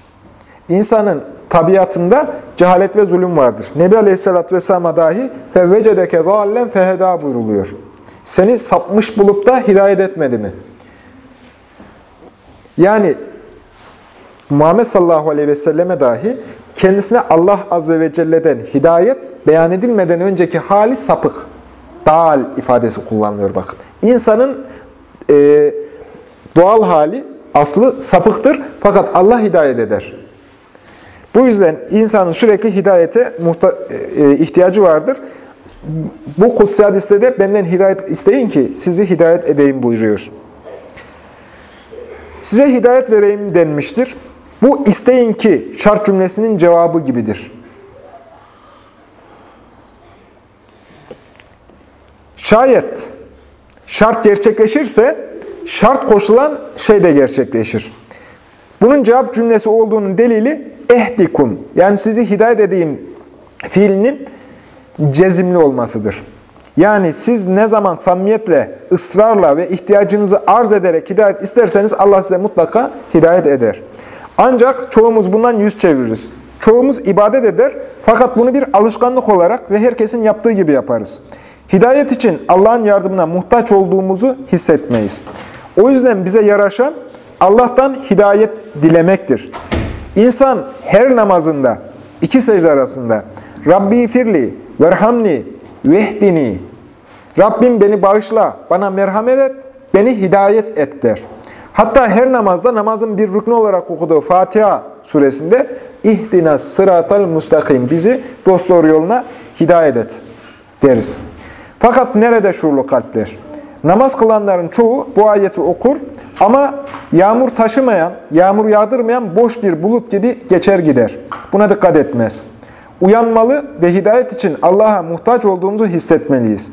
İnsanın tabiatında cehalet ve zulüm vardır. Nebi Aleyhisselatü Vesselam'a dahi fevvecedeke zallen feheda buyruluyor. Seni sapmış bulup da hidayet etmedi mi? Yani Muhammed sallallahu aleyhi ve selleme dahi kendisine Allah azze ve celle'den hidayet beyan edilmeden önceki hali sapık. Dal ifadesi kullanılıyor bakın. İnsanın e, doğal hali aslı sapıktır fakat Allah hidayet eder. Bu yüzden insanın sürekli hidayete muhta e, ihtiyacı vardır. Bu kutsi hadiste de benden hidayet isteyin ki sizi hidayet edeyim buyuruyor. Size hidayet vereyim denmiştir. Bu isteyin ki şart cümlesinin cevabı gibidir. Şayet şart gerçekleşirse şart koşulan şey de gerçekleşir. Bunun cevap cümlesi olduğunun delili ehdikum yani sizi hidayet edeyim fiilinin cezimli olmasıdır. Yani siz ne zaman samimiyetle, ısrarla ve ihtiyacınızı arz ederek hidayet isterseniz Allah size mutlaka hidayet eder. Ancak çoğumuz bundan yüz çeviririz. Çoğumuz ibadet eder fakat bunu bir alışkanlık olarak ve herkesin yaptığı gibi yaparız. Hidayet için Allah'ın yardımına muhtaç olduğumuzu hissetmeyiz. O yüzden bize yaraşan Allah'tan hidayet dilemektir. İnsan her namazında, iki secde arasında Rabbi firli, verhamni, vehdini Rabbim beni bağışla, bana merhamet et, beni hidayet et der. Hatta her namazda namazın bir rüknü olarak okuduğu Fatiha suresinde ihdina sıratal mustakim bizi dosdoğru yoluna hidayet et deriz. Fakat nerede şuurlu kalpler? Namaz kılanların çoğu bu ayeti okur ama yağmur taşımayan, yağmur yağdırmayan boş bir bulut gibi geçer gider. Buna dikkat etmez. Uyanmalı ve hidayet için Allah'a muhtaç olduğumuzu hissetmeliyiz.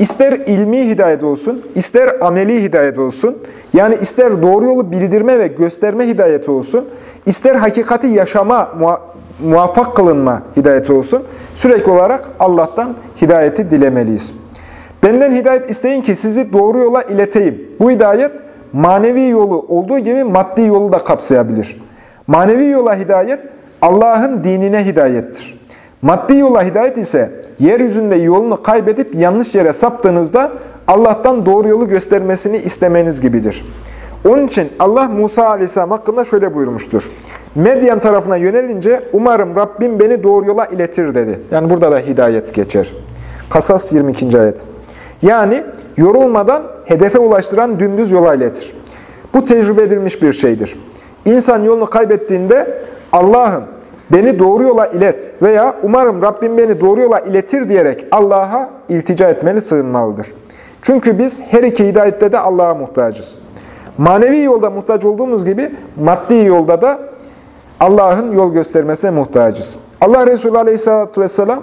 İster ilmi hidayet olsun, ister ameli hidayet olsun, yani ister doğru yolu bildirme ve gösterme hidayeti olsun, ister hakikati yaşama, muvaffak kılınma hidayeti olsun, sürekli olarak Allah'tan hidayeti dilemeliyiz. Benden hidayet isteyin ki sizi doğru yola ileteyim. Bu hidayet manevi yolu olduğu gibi maddi yolu da kapsayabilir. Manevi yola hidayet Allah'ın dinine hidayettir. Maddi yola hidayet ise yeryüzünde yolunu kaybedip yanlış yere saptığınızda Allah'tan doğru yolu göstermesini istemeniz gibidir. Onun için Allah Musa Aleyhisselam hakkında şöyle buyurmuştur. Medyen tarafına yönelince umarım Rabbim beni doğru yola iletir dedi. Yani burada da hidayet geçer. Kasas 22. ayet. Yani yorulmadan hedefe ulaştıran dümdüz yola iletir. Bu tecrübe edilmiş bir şeydir. İnsan yolunu kaybettiğinde Allah'ım beni doğru yola ilet veya umarım Rabbim beni doğru yola iletir diyerek Allah'a iltica etmeli, sığınmalıdır. Çünkü biz her iki hidayette de Allah'a muhtacız. Manevi yolda muhtaç olduğumuz gibi maddi yolda da Allah'ın yol göstermesine muhtacız. Allah Resulü Aleyhisselatü Vesselam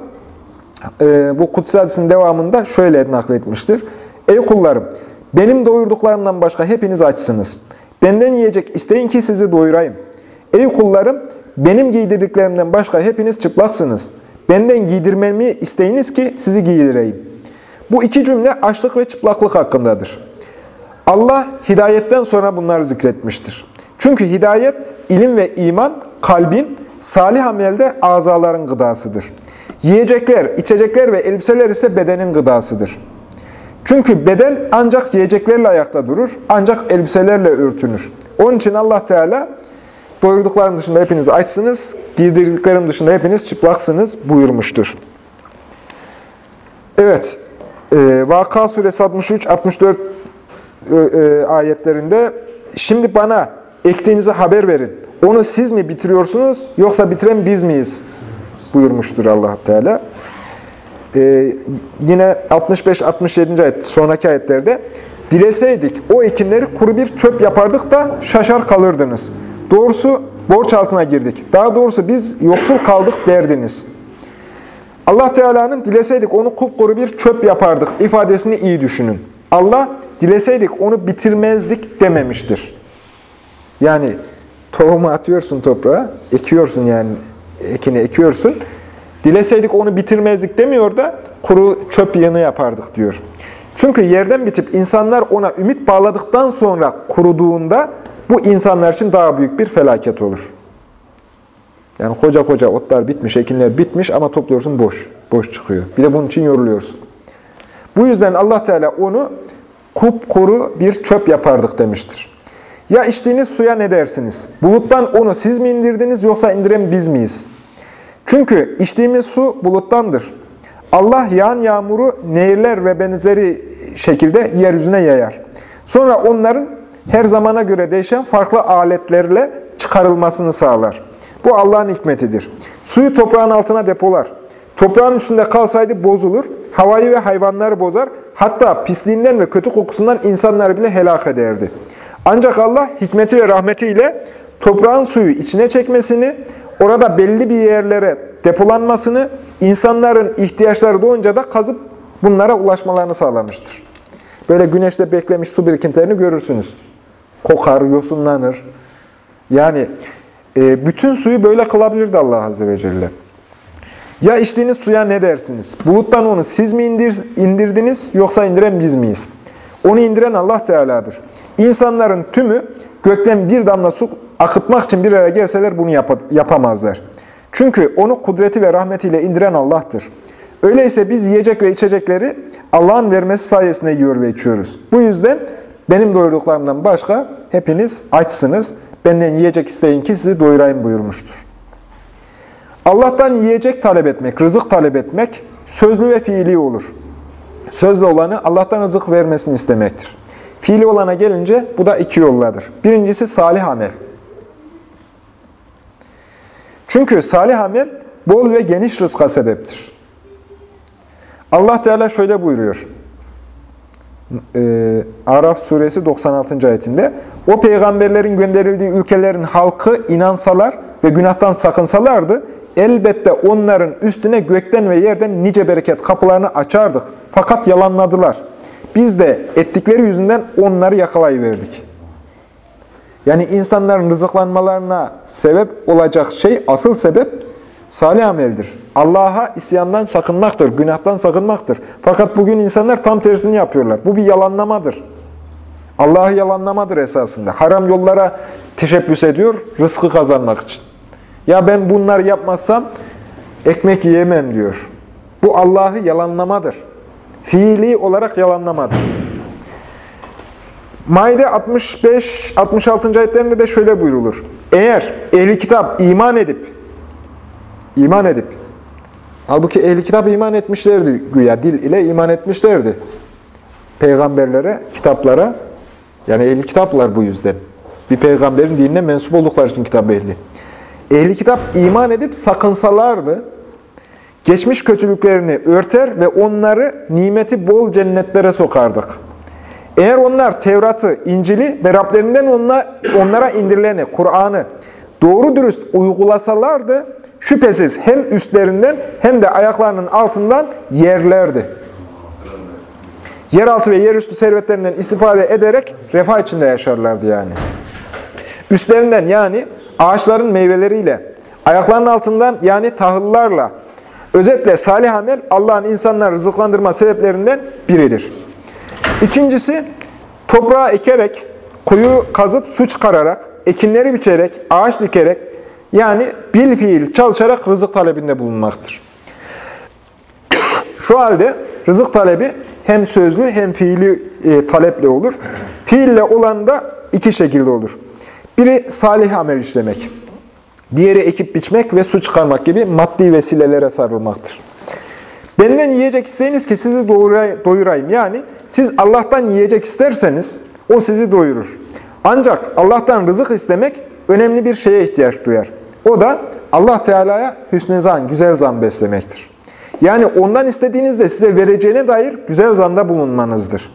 e, bu kutsi hadisin devamında şöyle nakletmiştir. Ey kullarım, benim doyurduklarımdan başka hepiniz açsınız. Benden yiyecek isteyin ki sizi doyurayım. Ey kullarım, benim giydirdiklerimden başka hepiniz çıplaksınız. Benden giydirmemi isteyiniz ki sizi giydireyim. Bu iki cümle açlık ve çıplaklık hakkındadır. Allah hidayetten sonra bunları zikretmiştir. Çünkü hidayet, ilim ve iman kalbin, salih amelde azaların gıdasıdır. Yiyecekler, içecekler ve elbiseler ise bedenin gıdasıdır. Çünkü beden ancak yiyeceklerle ayakta durur, ancak elbiselerle örtünür. Onun için Allah Teala doyurduklarım dışında hepiniz açsınız, giydirdiklerim dışında hepiniz çıplaksınız buyurmuştur. Evet, e, Vaka suresi 63-64 e, e, ayetlerinde şimdi bana ektiğinizi haber verin. Onu siz mi bitiriyorsunuz yoksa bitiren biz miyiz? buyurmuştur allah Teala. Ee, yine 65-67. ayet sonraki ayetlerde dileseydik o ekinleri kuru bir çöp yapardık da şaşar kalırdınız. Doğrusu borç altına girdik. Daha doğrusu biz yoksul kaldık derdiniz. Allah Teala'nın dileseydik onu kupkuru bir çöp yapardık ifadesini iyi düşünün. Allah dileseydik onu bitirmezdik dememiştir. Yani tohumu atıyorsun toprağa, ekiyorsun yani ekini ekiyorsun. Dileseydik onu bitirmezdik demiyor da kuru çöp yığını yapardık diyor. Çünkü yerden bitip insanlar ona ümit bağladıktan sonra kuruduğunda bu insanlar için daha büyük bir felaket olur. Yani koca koca otlar bitmiş, ekinler bitmiş ama topluyorsun boş, boş çıkıyor. Bir de bunun için yoruluyorsun. Bu yüzden Allah Teala onu kupkuru bir çöp yapardık demiştir. Ya içtiğiniz suya ne dersiniz? Buluttan onu siz mi indirdiniz yoksa indiren biz miyiz? Çünkü içtiğimiz su buluttandır. Allah yağan yağmuru nehirler ve benzeri şekilde yeryüzüne yayar. Sonra onların her zamana göre değişen farklı aletlerle çıkarılmasını sağlar. Bu Allah'ın hikmetidir. Suyu toprağın altına depolar. Toprağın üstünde kalsaydı bozulur, havayı ve hayvanları bozar, hatta pisliğinden ve kötü kokusundan insanları bile helak ederdi. Ancak Allah hikmeti ve rahmetiyle toprağın suyu içine çekmesini, orada belli bir yerlere depolanmasını, insanların ihtiyaçları doğunca da kazıp bunlara ulaşmalarını sağlamıştır. Böyle güneşte beklemiş su birikintilerini görürsünüz. Kokar, yosunlanır. Yani e, bütün suyu böyle kılabilirdi Allah Azze ve Celle. Ya içtiğiniz suya ne dersiniz? Buluttan onu siz mi indir, indirdiniz yoksa indiren biz miyiz? Onu indiren Allah Teala'dır. İnsanların tümü gökten bir damla su akıtmak için bir araya gelseler bunu yap yapamazlar. Çünkü onu kudreti ve rahmetiyle indiren Allah'tır. Öyleyse biz yiyecek ve içecekleri Allah'ın vermesi sayesinde yiyor ve içiyoruz. Bu yüzden benim doyurduklarımdan başka hepiniz açsınız. Benden yiyecek isteyin ki sizi doyurayım buyurmuştur. Allah'tan yiyecek talep etmek, rızık talep etmek sözlü ve fiili olur. Sözlü olanı Allah'tan rızık vermesini istemektir. Fiili olana gelince bu da iki yolladır. Birincisi salih amel. Çünkü salih amel bol ve geniş rızka sebeptir. Allah Teala şöyle buyuruyor. Ee, Araf suresi 96. ayetinde o peygamberlerin gönderildiği ülkelerin halkı inansalar ve günahtan sakınsalardı elbette onların üstüne gökten ve yerden nice bereket kapılarını açardık. Fakat yalanladılar. Biz de ettikleri yüzünden onları yakalayıverdik. Yani insanların rızıklanmalarına sebep olacak şey, asıl sebep salih ameldir. Allah'a isyandan sakınmaktır, günahtan sakınmaktır. Fakat bugün insanlar tam tersini yapıyorlar. Bu bir yalanlamadır. Allah'ı yalanlamadır esasında. Haram yollara teşebbüs ediyor, rızkı kazanmak için. Ya ben bunları yapmazsam ekmek yiyemem diyor. Bu Allah'ı yalanlamadır. Fiili olarak yalanlamadır. Maide 65-66. ayetlerinde de şöyle buyrulur. Eğer ehli kitap iman edip, iman edip, halbuki ehli kitap iman etmişlerdi güya, dil ile iman etmişlerdi. Peygamberlere, kitaplara, yani ehli kitaplar bu yüzden. Bir peygamberin dinine mensup oldukları için kitap ehli. Ehli kitap iman edip sakınsalardı, geçmiş kötülüklerini örter ve onları nimeti bol cennetlere sokardık. Eğer onlar Tevrat'ı, İncil'i ve Rablerinden onlara indirileni, Kur'an'ı doğru dürüst uygulasalardı, şüphesiz hem üstlerinden hem de ayaklarının altından yerlerdi. Yeraltı ve yerüstü servetlerinden istifade ederek refah içinde yaşarlardı yani. Üstlerinden yani ağaçların meyveleriyle, ayaklarının altından yani tahıllarla, özetle salih amel Allah'ın insanları rızıklandırma sebeplerinden biridir. İkincisi, toprağa ekerek, kuyu kazıp su çıkararak, ekinleri biçerek, ağaç dikerek, yani bil fiil çalışarak rızık talebinde bulunmaktır. Şu halde rızık talebi hem sözlü hem fiili e, taleple olur. Fiille olan da iki şekilde olur. Biri salih amel işlemek. Diğeri ekip biçmek ve su çıkarmak gibi maddi vesilelere sarılmaktır. Benden yiyecek isteyiniz ki sizi doyurayım. Yani siz Allah'tan yiyecek isterseniz o sizi doyurur. Ancak Allah'tan rızık istemek önemli bir şeye ihtiyaç duyar. O da Allah Teala'ya hüsnü zan, güzel zan beslemektir. Yani ondan istediğinizde size vereceğine dair güzel zanda bulunmanızdır.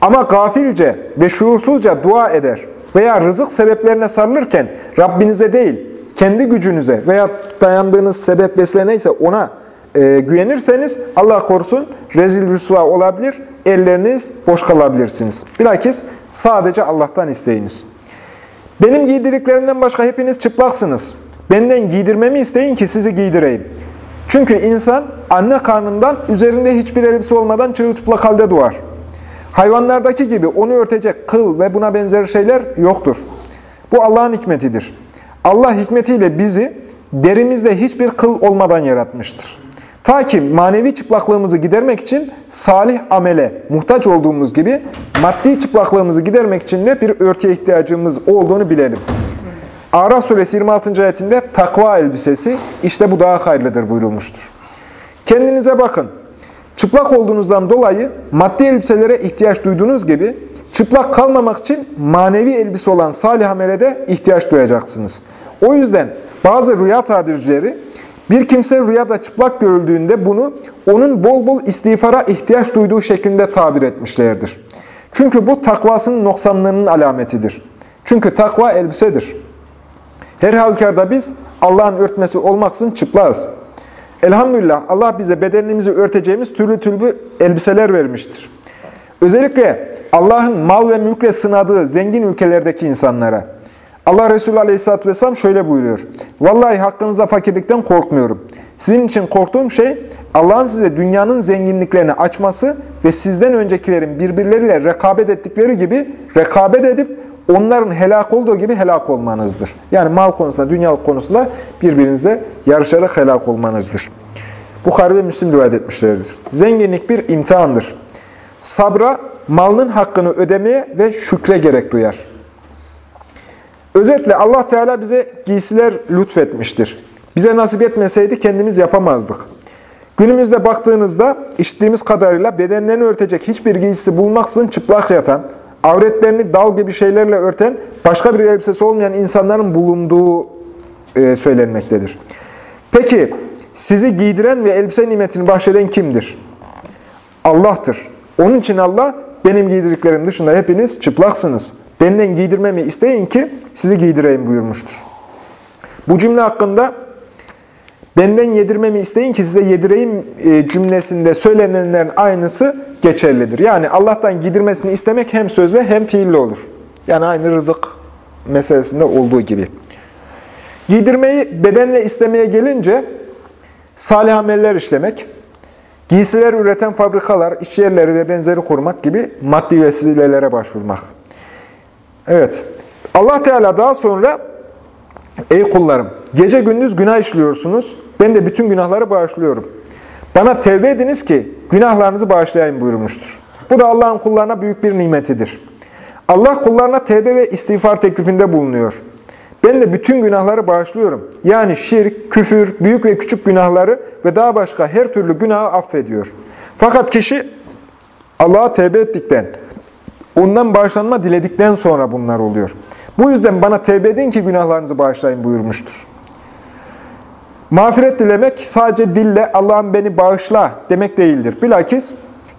Ama gafilce ve şuursuzca dua eder veya rızık sebeplerine sarılırken Rabbinize değil, kendi gücünüze veya dayandığınız sebep vesile ona e, güvenirseniz Allah korusun rezil rüsva olabilir, elleriniz boş kalabilirsiniz. Bilakis sadece Allah'tan isteyiniz. Benim giydirdiklerimden başka hepiniz çıplaksınız. Benden giydirmemi isteyin ki sizi giydireyim. Çünkü insan anne karnından üzerinde hiçbir elbise olmadan çırılçıplak halde doğar. Hayvanlardaki gibi onu örtecek kıl ve buna benzer şeyler yoktur. Bu Allah'ın hikmetidir. Allah hikmetiyle bizi derimizde hiçbir kıl olmadan yaratmıştır. Ta ki manevi çıplaklığımızı gidermek için salih amele muhtaç olduğumuz gibi maddi çıplaklığımızı gidermek için de bir örtüye ihtiyacımız olduğunu bilelim. Araf suresi 26. ayetinde takva elbisesi işte bu daha hayırlıdır buyurulmuştur. Kendinize bakın. Çıplak olduğunuzdan dolayı maddi elbiselere ihtiyaç duyduğunuz gibi çıplak kalmamak için manevi elbise olan salih amele de ihtiyaç duyacaksınız. O yüzden bazı rüya tabircileri bir kimse rüyada çıplak görüldüğünde bunu onun bol bol istiğfara ihtiyaç duyduğu şeklinde tabir etmişlerdir. Çünkü bu takvasının noksanlığının alametidir. Çünkü takva elbisedir. Her halükarda biz Allah'ın örtmesi olmaksın çıplağız. Elhamdülillah Allah bize bedenimizi örteceğimiz türlü türlü elbiseler vermiştir. Özellikle Allah'ın mal ve mülkle sınadığı zengin ülkelerdeki insanlara. Allah Resulü Aleyhisselatü Vesselam şöyle buyuruyor. Vallahi hakkınızda fakirlikten korkmuyorum. Sizin için korktuğum şey Allah'ın size dünyanın zenginliklerini açması ve sizden öncekilerin birbirleriyle rekabet ettikleri gibi rekabet edip onların helak olduğu gibi helak olmanızdır. Yani mal konusunda, dünyalık konusunda birbirinizle yarışarak helak olmanızdır. Bukhari ve Müslim rivayet etmişlerdir. Zenginlik bir imtihandır. Sabra, malının hakkını ödemeye ve şükre gerek duyar. Özetle Allah Teala bize giysiler lütfetmiştir. Bize nasip etmeseydi kendimiz yapamazdık. Günümüzde baktığınızda işittiğimiz kadarıyla bedenlerini örtecek hiçbir giysisi bulmaksızın çıplak yatan, avretlerini dal gibi şeylerle örten, başka bir elbisesi olmayan insanların bulunduğu e, söylenmektedir. Peki sizi giydiren ve elbise nimetini bahşeden kimdir? Allah'tır. Onun için Allah benim giydirdiklerim dışında hepiniz çıplaksınız. Benden giydirmemi isteyin ki sizi giydireyim buyurmuştur. Bu cümle hakkında benden yedirmemi isteyin ki size yedireyim e, cümlesinde söylenenlerin aynısı geçerlidir. Yani Allah'tan giydirmesini istemek hem sözle hem fiille olur. Yani aynı rızık meselesinde olduğu gibi. Giydirmeyi bedenle istemeye gelince salih ameller işlemek, giysiler üreten fabrikalar, iş yerleri ve benzeri korumak gibi maddi vesilelere başvurmak. Evet, Allah Teala daha sonra Ey kullarım, gece gündüz günah işliyorsunuz, ben de bütün günahları bağışlıyorum. Bana tevbe ediniz ki günahlarınızı bağışlayayım buyurmuştur. Bu da Allah'ın kullarına büyük bir nimetidir. Allah kullarına tevbe ve istiğfar teklifinde bulunuyor. Ben de bütün günahları bağışlıyorum. Yani şirk, küfür, büyük ve küçük günahları ve daha başka her türlü günahı affediyor. Fakat kişi Allah'a tevbe ettikten, ondan bağışlanma diledikten sonra bunlar oluyor. Bu yüzden bana tevbe edin ki günahlarınızı bağışlayın buyurmuştur. Mağfiret dilemek sadece dille Allah'ım beni bağışla demek değildir. Bilakis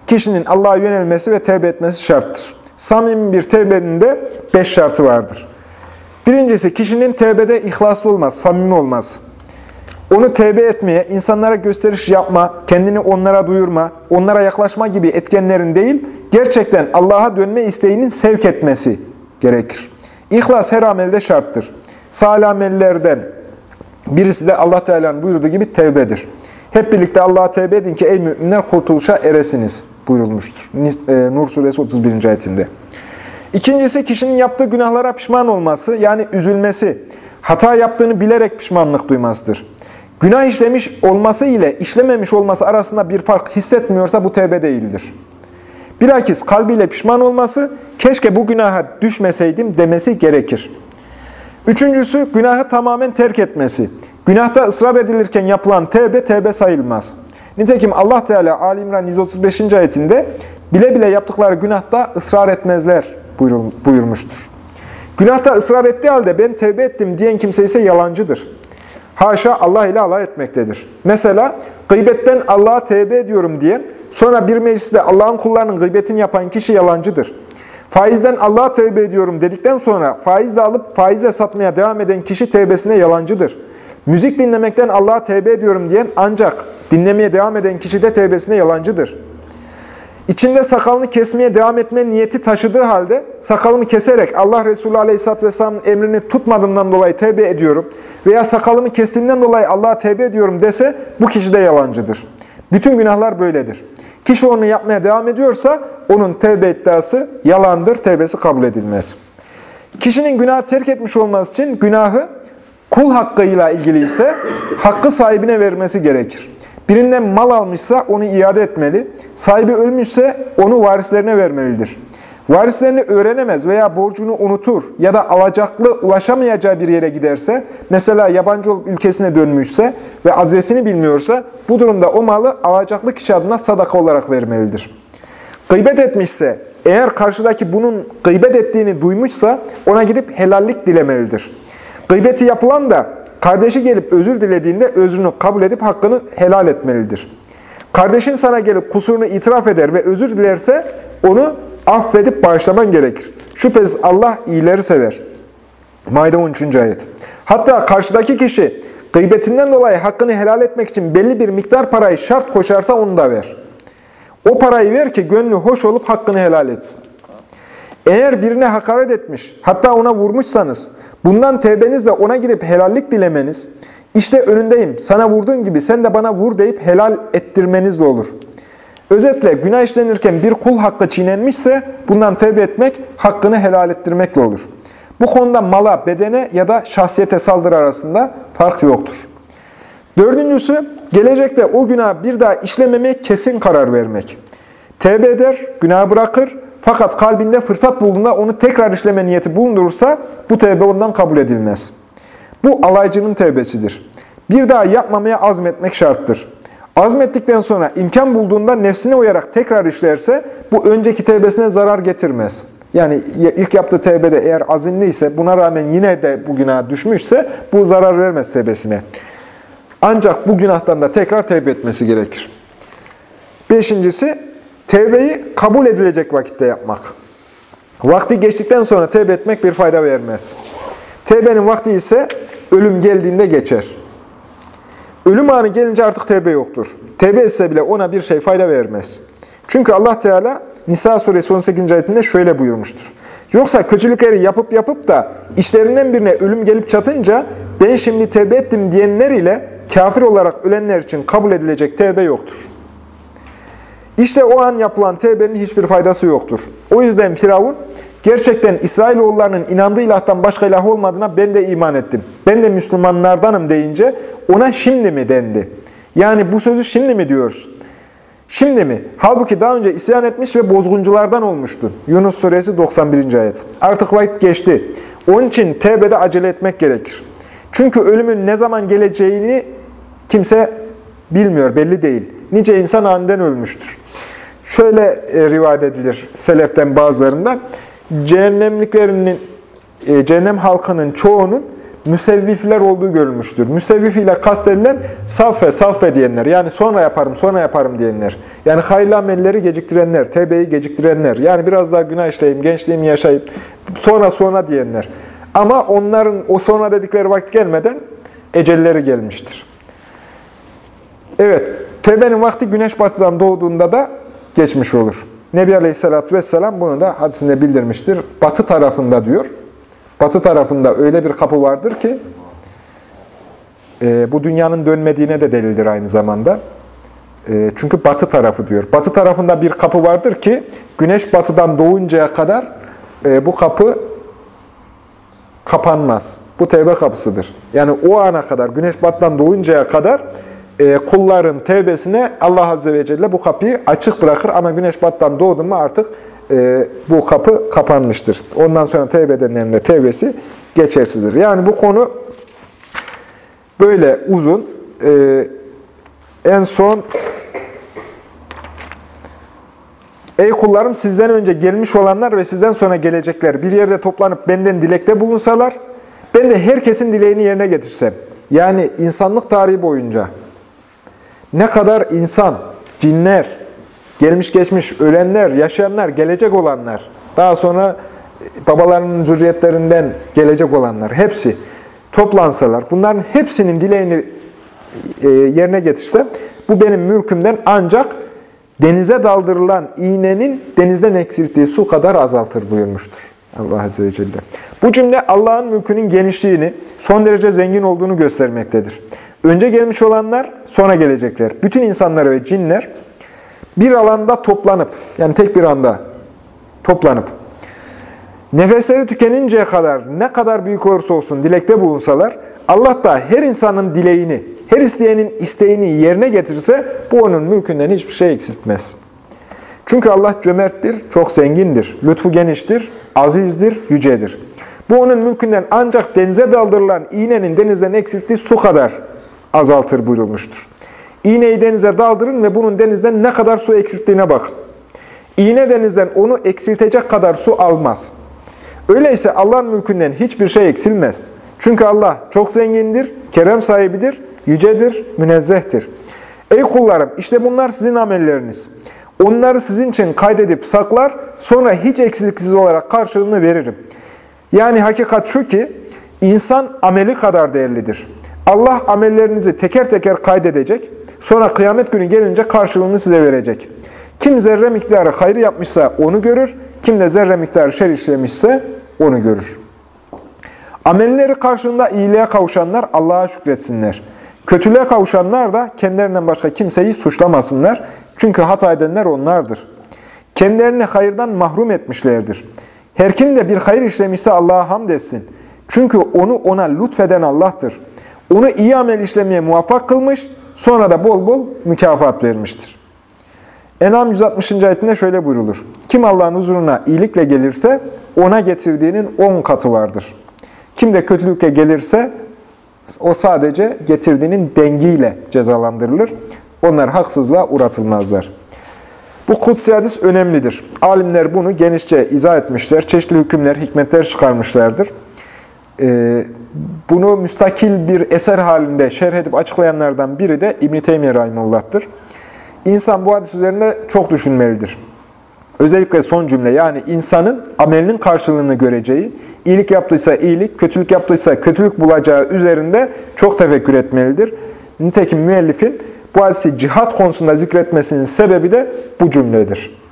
kişinin Allah'a yönelmesi ve tevbe etmesi şarttır. Samimi bir tevbenin de beş şartı vardır. Birincisi kişinin tevbede ihlaslı olmaz, samimi olmaz. Onu tevbe etmeye, insanlara gösteriş yapma, kendini onlara duyurma, onlara yaklaşma gibi etkenlerin değil, gerçekten Allah'a dönme isteğinin sevk etmesi gerekir. İhlas her amelde şarttır. Salih amellerden birisi de Allah Teala'nın buyurduğu gibi tevbedir. Hep birlikte Allah'a tevbe edin ki ey müminler kurtuluşa eresiniz buyurulmuştur. E, Nur suresi 31. ayetinde. İkincisi kişinin yaptığı günahlara pişman olması yani üzülmesi, hata yaptığını bilerek pişmanlık duymasıdır. Günah işlemiş olması ile işlememiş olması arasında bir fark hissetmiyorsa bu tevbe değildir. Bilakis kalbiyle pişman olması, keşke bu günaha düşmeseydim demesi gerekir. Üçüncüsü günahı tamamen terk etmesi. Günahta ısrar edilirken yapılan tevbe tevbe sayılmaz. Nitekim Allah Teala Ali İmran 135. ayetinde bile bile yaptıkları günahta ısrar etmezler buyurmuştur. Günahta ısrar ettiği halde ben tevbe ettim diyen kimse ise yalancıdır. Haşa Allah ile alay etmektedir. Mesela gıybetten Allah'a tevbe ediyorum diyen, sonra bir mecliste Allah'ın kullarının gıybetini yapan kişi yalancıdır. Faizden Allah'a tevbe ediyorum dedikten sonra faizle alıp faizle satmaya devam eden kişi tevbesine yalancıdır. Müzik dinlemekten Allah'a tevbe ediyorum diyen ancak dinlemeye devam eden kişi de tevbesine yalancıdır. İçinde sakalını kesmeye devam etme niyeti taşıdığı halde sakalımı keserek Allah Resulü Aleyhisselatü Vesselam'ın emrini tutmadığımdan dolayı tevbe ediyorum veya sakalımı kestiğimden dolayı Allah'a tevbe ediyorum dese bu kişi de yalancıdır. Bütün günahlar böyledir. Kişi onu yapmaya devam ediyorsa onun tevbe iddiası yalandır, tevbesi kabul edilmez. Kişinin günahı terk etmiş olması için günahı kul hakkıyla ilgili ise hakkı sahibine vermesi gerekir. Birinden mal almışsa onu iade etmeli. Sahibi ölmüşse onu varislerine vermelidir. Varislerini öğrenemez veya borcunu unutur ya da alacaklı ulaşamayacağı bir yere giderse, mesela yabancı olup ülkesine dönmüşse ve adresini bilmiyorsa, bu durumda o malı alacaklı kişi adına sadaka olarak vermelidir. Gıybet etmişse, eğer karşıdaki bunun gıybet ettiğini duymuşsa, ona gidip helallik dilemelidir. Gıybeti yapılan da Kardeşi gelip özür dilediğinde özrünü kabul edip hakkını helal etmelidir. Kardeşin sana gelip kusurunu itiraf eder ve özür dilerse onu affedip bağışlaman gerekir. Şüphesiz Allah iyileri sever. Maide 13. ayet. Hatta karşıdaki kişi gıybetinden dolayı hakkını helal etmek için belli bir miktar parayı şart koşarsa onu da ver. O parayı ver ki gönlü hoş olup hakkını helal etsin. Eğer birine hakaret etmiş, hatta ona vurmuşsanız, Bundan tevbenizle ona gidip helallik dilemeniz, işte önündeyim, sana vurduğun gibi sen de bana vur deyip helal ettirmenizle olur. Özetle günah işlenirken bir kul hakkı çiğnenmişse bundan tevbe etmek, hakkını helal ettirmekle olur. Bu konuda mala, bedene ya da şahsiyete saldırı arasında fark yoktur. Dördüncüsü, gelecekte o günah bir daha işlememeye kesin karar vermek. Tevbe eder, günah bırakır, fakat kalbinde fırsat bulduğunda onu tekrar işleme niyeti bulundurursa bu tevbe ondan kabul edilmez. Bu alaycının tevbesidir. Bir daha yapmamaya azmetmek şarttır. Azmettikten sonra imkan bulduğunda nefsine uyarak tekrar işlerse bu önceki tevbesine zarar getirmez. Yani ilk yaptığı tevbede eğer azimliyse buna rağmen yine de bu günaha düşmüşse bu zarar vermez tevbesine. Ancak bu günahtan da tekrar tevbe etmesi gerekir. Beşincisi Tevbeyi kabul edilecek vakitte yapmak. Vakti geçtikten sonra tevbe etmek bir fayda vermez. Tevbenin vakti ise ölüm geldiğinde geçer. Ölüm anı gelince artık tevbe yoktur. Tevbe etse bile ona bir şey fayda vermez. Çünkü Allah Teala Nisa suresi 18. ayetinde şöyle buyurmuştur. Yoksa kötülükleri yapıp yapıp da işlerinden birine ölüm gelip çatınca ben şimdi tevbe ettim diyenler ile kafir olarak ölenler için kabul edilecek tevbe yoktur. İşte o an yapılan tevbenin hiçbir faydası yoktur. O yüzden Firavun gerçekten İsrailoğullarının inandığı ilahtan başka ilah olmadığına ben de iman ettim. Ben de Müslümanlardanım deyince ona şimdi mi dendi. Yani bu sözü şimdi mi diyorsun? Şimdi mi? Halbuki daha önce isyan etmiş ve bozgunculardan olmuştu. Yunus suresi 91. ayet. Artık vakit geçti. Onun için tevbede acele etmek gerekir. Çünkü ölümün ne zaman geleceğini kimse bilmiyor, belli değil. Nice insan aniden ölmüştür. Şöyle e, rivayet edilir seleften bazılarından. Cehennemliklerinin, e, cehennem halkının çoğunun müsevvifler olduğu görülmüştür. Müsevvif ile kastedilen saffe, saffe diyenler. Yani sonra yaparım, sonra yaparım diyenler. Yani hayırlı amelleri geciktirenler, tevbeyi geciktirenler. Yani biraz daha günah işleyeyim, gençliğimi yaşayıp sonra sonra diyenler. Ama onların o sonra dedikleri vakit gelmeden ecelleri gelmiştir. Evet, tevbenin vakti güneş batıdan doğduğunda da geçmiş olur. Nebi Aleyhisselatü Vesselam bunu da hadisinde bildirmiştir. Batı tarafında diyor. Batı tarafında öyle bir kapı vardır ki, e, bu dünyanın dönmediğine de delildir aynı zamanda. E, çünkü batı tarafı diyor. Batı tarafında bir kapı vardır ki, güneş batıdan doğuncaya kadar e, bu kapı kapanmaz. Bu tevbe kapısıdır. Yani o ana kadar, güneş batıdan doğuncaya kadar e, kulların tevbesine Allah Azze ve Celle bu kapıyı açık bırakır. Ama güneş batıdan doğdu mu artık e, bu kapı kapanmıştır. Ondan sonra tevbe edenlerin de tevbesi geçersizdir. Yani bu konu böyle uzun. E, en son Ey kullarım sizden önce gelmiş olanlar ve sizden sonra gelecekler bir yerde toplanıp benden dilekte bulunsalar, ben de herkesin dileğini yerine getirsem. Yani insanlık tarihi boyunca ne kadar insan, cinler, gelmiş geçmiş ölenler, yaşayanlar, gelecek olanlar, daha sonra babalarının zürriyetlerinden gelecek olanlar, hepsi toplansalar, bunların hepsinin dileğini e, yerine getirsem, bu benim mülkümden ancak denize daldırılan iğnenin denizden eksilttiği su kadar azaltır buyurmuştur. Allah Azze ve Celle. Bu cümle Allah'ın mülkünün genişliğini, son derece zengin olduğunu göstermektedir. Önce gelmiş olanlar, sonra gelecekler. Bütün insanlar ve cinler bir alanda toplanıp, yani tek bir anda toplanıp, nefesleri tükeninceye kadar ne kadar büyük olursa olsun dilekte bulunsalar, Allah da her insanın dileğini, her isteyenin isteğini yerine getirirse bu onun mülkünden hiçbir şey eksiltmez. Çünkü Allah cömerttir, çok zengindir, lütfu geniştir, azizdir, yücedir. Bu onun mülkünden ancak denize daldırılan iğnenin denizden eksilttiği su kadar azaltır buyurulmuştur. İğneyi denize daldırın ve bunun denizden ne kadar su eksilttiğine bakın. İğne denizden onu eksiltecek kadar su almaz. Öyleyse Allah'ın mülkünden hiçbir şey eksilmez. Çünkü Allah çok zengindir, kerem sahibidir, yücedir, münezzehtir. Ey kullarım işte bunlar sizin amelleriniz. Onları sizin için kaydedip saklar, sonra hiç eksiksiz olarak karşılığını veririm. Yani hakikat şu ki, insan ameli kadar değerlidir. Allah amellerinizi teker teker kaydedecek, sonra kıyamet günü gelince karşılığını size verecek. Kim zerre miktarı hayrı yapmışsa onu görür, kim de zerre miktarı şer işlemişse onu görür. Amelleri karşılığında iyiliğe kavuşanlar Allah'a şükretsinler. Kötülüğe kavuşanlar da kendilerinden başka kimseyi suçlamasınlar. Çünkü hata edenler onlardır. Kendilerini hayırdan mahrum etmişlerdir. Her kim de bir hayır işlemişse Allah'a hamd etsin. Çünkü onu ona lütfeden Allah'tır. Onu iyi amel işlemeye muvaffak kılmış, sonra da bol bol mükafat vermiştir. Enam 160. ayetinde şöyle buyrulur. Kim Allah'ın huzuruna iyilikle gelirse ona getirdiğinin on katı vardır. Kim de kötülükle gelirse o sadece getirdiğinin dengiyle cezalandırılır. Onlar haksızlığa uğratılmazlar. Bu kutsi hadis önemlidir. Alimler bunu genişçe izah etmişler. Çeşitli hükümler, hikmetler çıkarmışlardır. Ee, bunu müstakil bir eser halinde şerh edip açıklayanlardan biri de İbn-i Teymiye Rahimullah'tır. İnsan bu hadis üzerinde çok düşünmelidir. Özellikle son cümle yani insanın amelinin karşılığını göreceği, iyilik yaptıysa iyilik, kötülük yaptıysa kötülük bulacağı üzerinde çok tefekkür etmelidir. Nitekim müellifin bu hadisi cihat konusunda zikretmesinin sebebi de bu cümledir.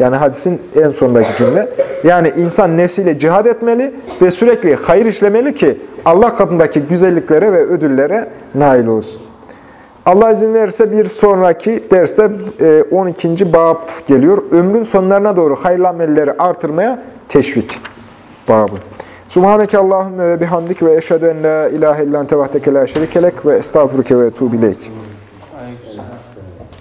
Yani hadisin en sondaki cümle. Yani insan nefsiyle cihad etmeli ve sürekli hayır işlemeli ki Allah katındaki güzelliklere ve ödüllere nail olsun. Allah izin verirse bir sonraki derste 12. E, bab geliyor. Ömrün sonlarına doğru hayırlı amelleri artırmaya teşvik babı. Subhaneke Allahümme ve bihamdik ve eşhedü en la ilahe illan tevahdeke la şerikelek ve estağfurüke ve etubileyk.